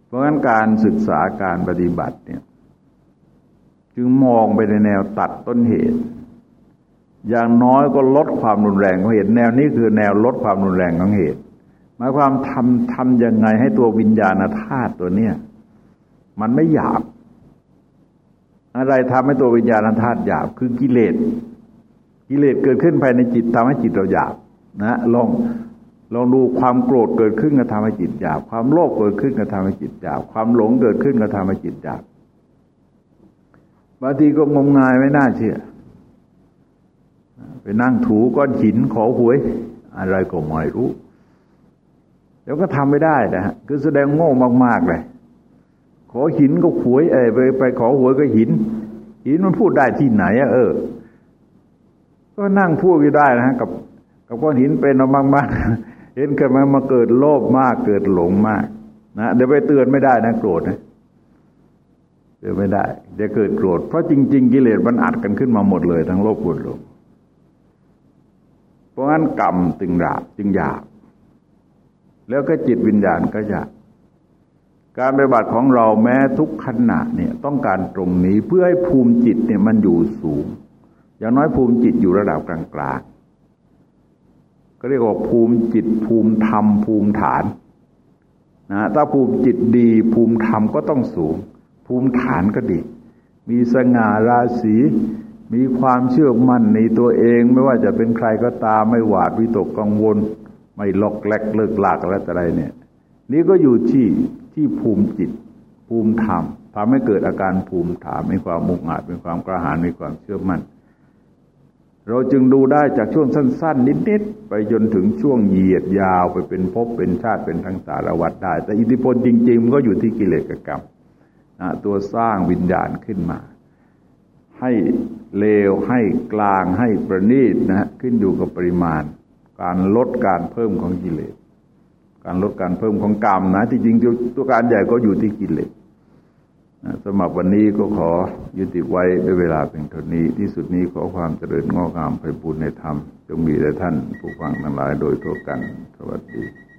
เพราะงั้นการศึกษาการปฏิบัติเนี่ย จึงมองไปในแนวตัดต้นเหตุ อย่างน้อยก็ลดความรุนแรงของเหตุ แนวนี้คือแนวลดความรุนแรงของเหตุ หมายความทำทำยังไงให้ตัววิญญาณธาตุตัวเนี้ยมันไม่หยาบ อะไรทำให้ตัววิญญาณธาตุหยาบ คือกิเลส กิเลสเกิดขึ้นภายในจิตทำให้จิตเราหยาบนะลองลองดูความโกรธเกิดขึ้นก็ทำให้จิตหยาบ ความโลภเกิดขึ้นก็ทำให้จิตหยาบ ความหลงเกิดขึ้นก็ทำให้จิตหยาบ บางทีก็งมงายไม่น่าเชื่อ ไปนั่งถูก้อนหินขอหวย อะไรก็ไม่รู้ เดี๋ยวก็ทำไม่ได้นะฮะคือแสดงโง่มาก ๆ เลย ขอหินก็หวยเอไปไปขอหวยก็หิน หินมันพูดได้ที่ไหนอะเออ ก็นั่งพูดอยู่ได้นะฮะกับ กับก้อนหินเป็นเอามากๆเห็นเกิดมามาเกิดโลภมากเกิดหลงมาก นะเดี๋ยวไปเตือนไม่ได้นะโกรธนะ เตือนไม่ได้ เดี๋ยวเกิดโกรธ เพราะจริง ๆ กิเลสมันอัดกันขึ้นมาหมดเลย ทั้งโลกรธหลงเพราะงั้นกรรมตึงดาบจึงหยาบแล้วก็จิตวิญญาณก็หยาบการปฏิบัติของเราแม้ทุกขณะเนี่ยต้องการตรงนี้เพื่อให้ภูมิจิตเนี่ยมันอยู่สูง อย่างน้อยภูมิจิตอยู่ระดับกลางๆก็เรียกว่าภูมิจิตภูมิธรรมภูมิฐานนะถ้าภูมิจิตดีภูมิธรรมก็ต้องสูง ภูมิฐานก็ดี มีสง่าราศีมีความเชื่อมั่นในตัวเองไม่ว่าจะเป็นใครก็ตามไม่หวาดวิตกกังวล ไม่ลอกแลกเลิกลากอะไรแต่อะไรเนี่ย นี่ก็อยู่ที่ที่ภูมิจิต ภูมิธรรมทำให้เกิดอาการภูมิฐานมีความมุ่งอาจมีความกระหายมีความเชื่อมั่น เราจึงดูได้จากช่วงสั้น ๆ นิด ๆ ไปจนถึงช่วงเหยียดยาวไปเป็นภพเป็นชาติเป็นทั้งสารวัตรได้ แต่อิทธิพลจริงๆมันก็อยู่ที่กิเลสกรรม ตัวสร้างวิญญาณขึ้นมา ให้เลวให้กลางให้ประณีตนะฮะขึ้นอยู่กับปริมาณ การลดการเพิ่มของกิเลส การลดการเพิ่มของกรรมนะที่จริงตัวการใหญ่ก็อยู่ที่กิเลสสำหรับวันนี้ก็ขอยุติไว้ด้วยเวลาเพียงเท่านี้ ที่สุดนี้ขอความเจริญงอกงามไปบุญในธรรม จงมีแด่ท่านผู้ฟังทั้งหลายโดยทั่วกัน สวัสดี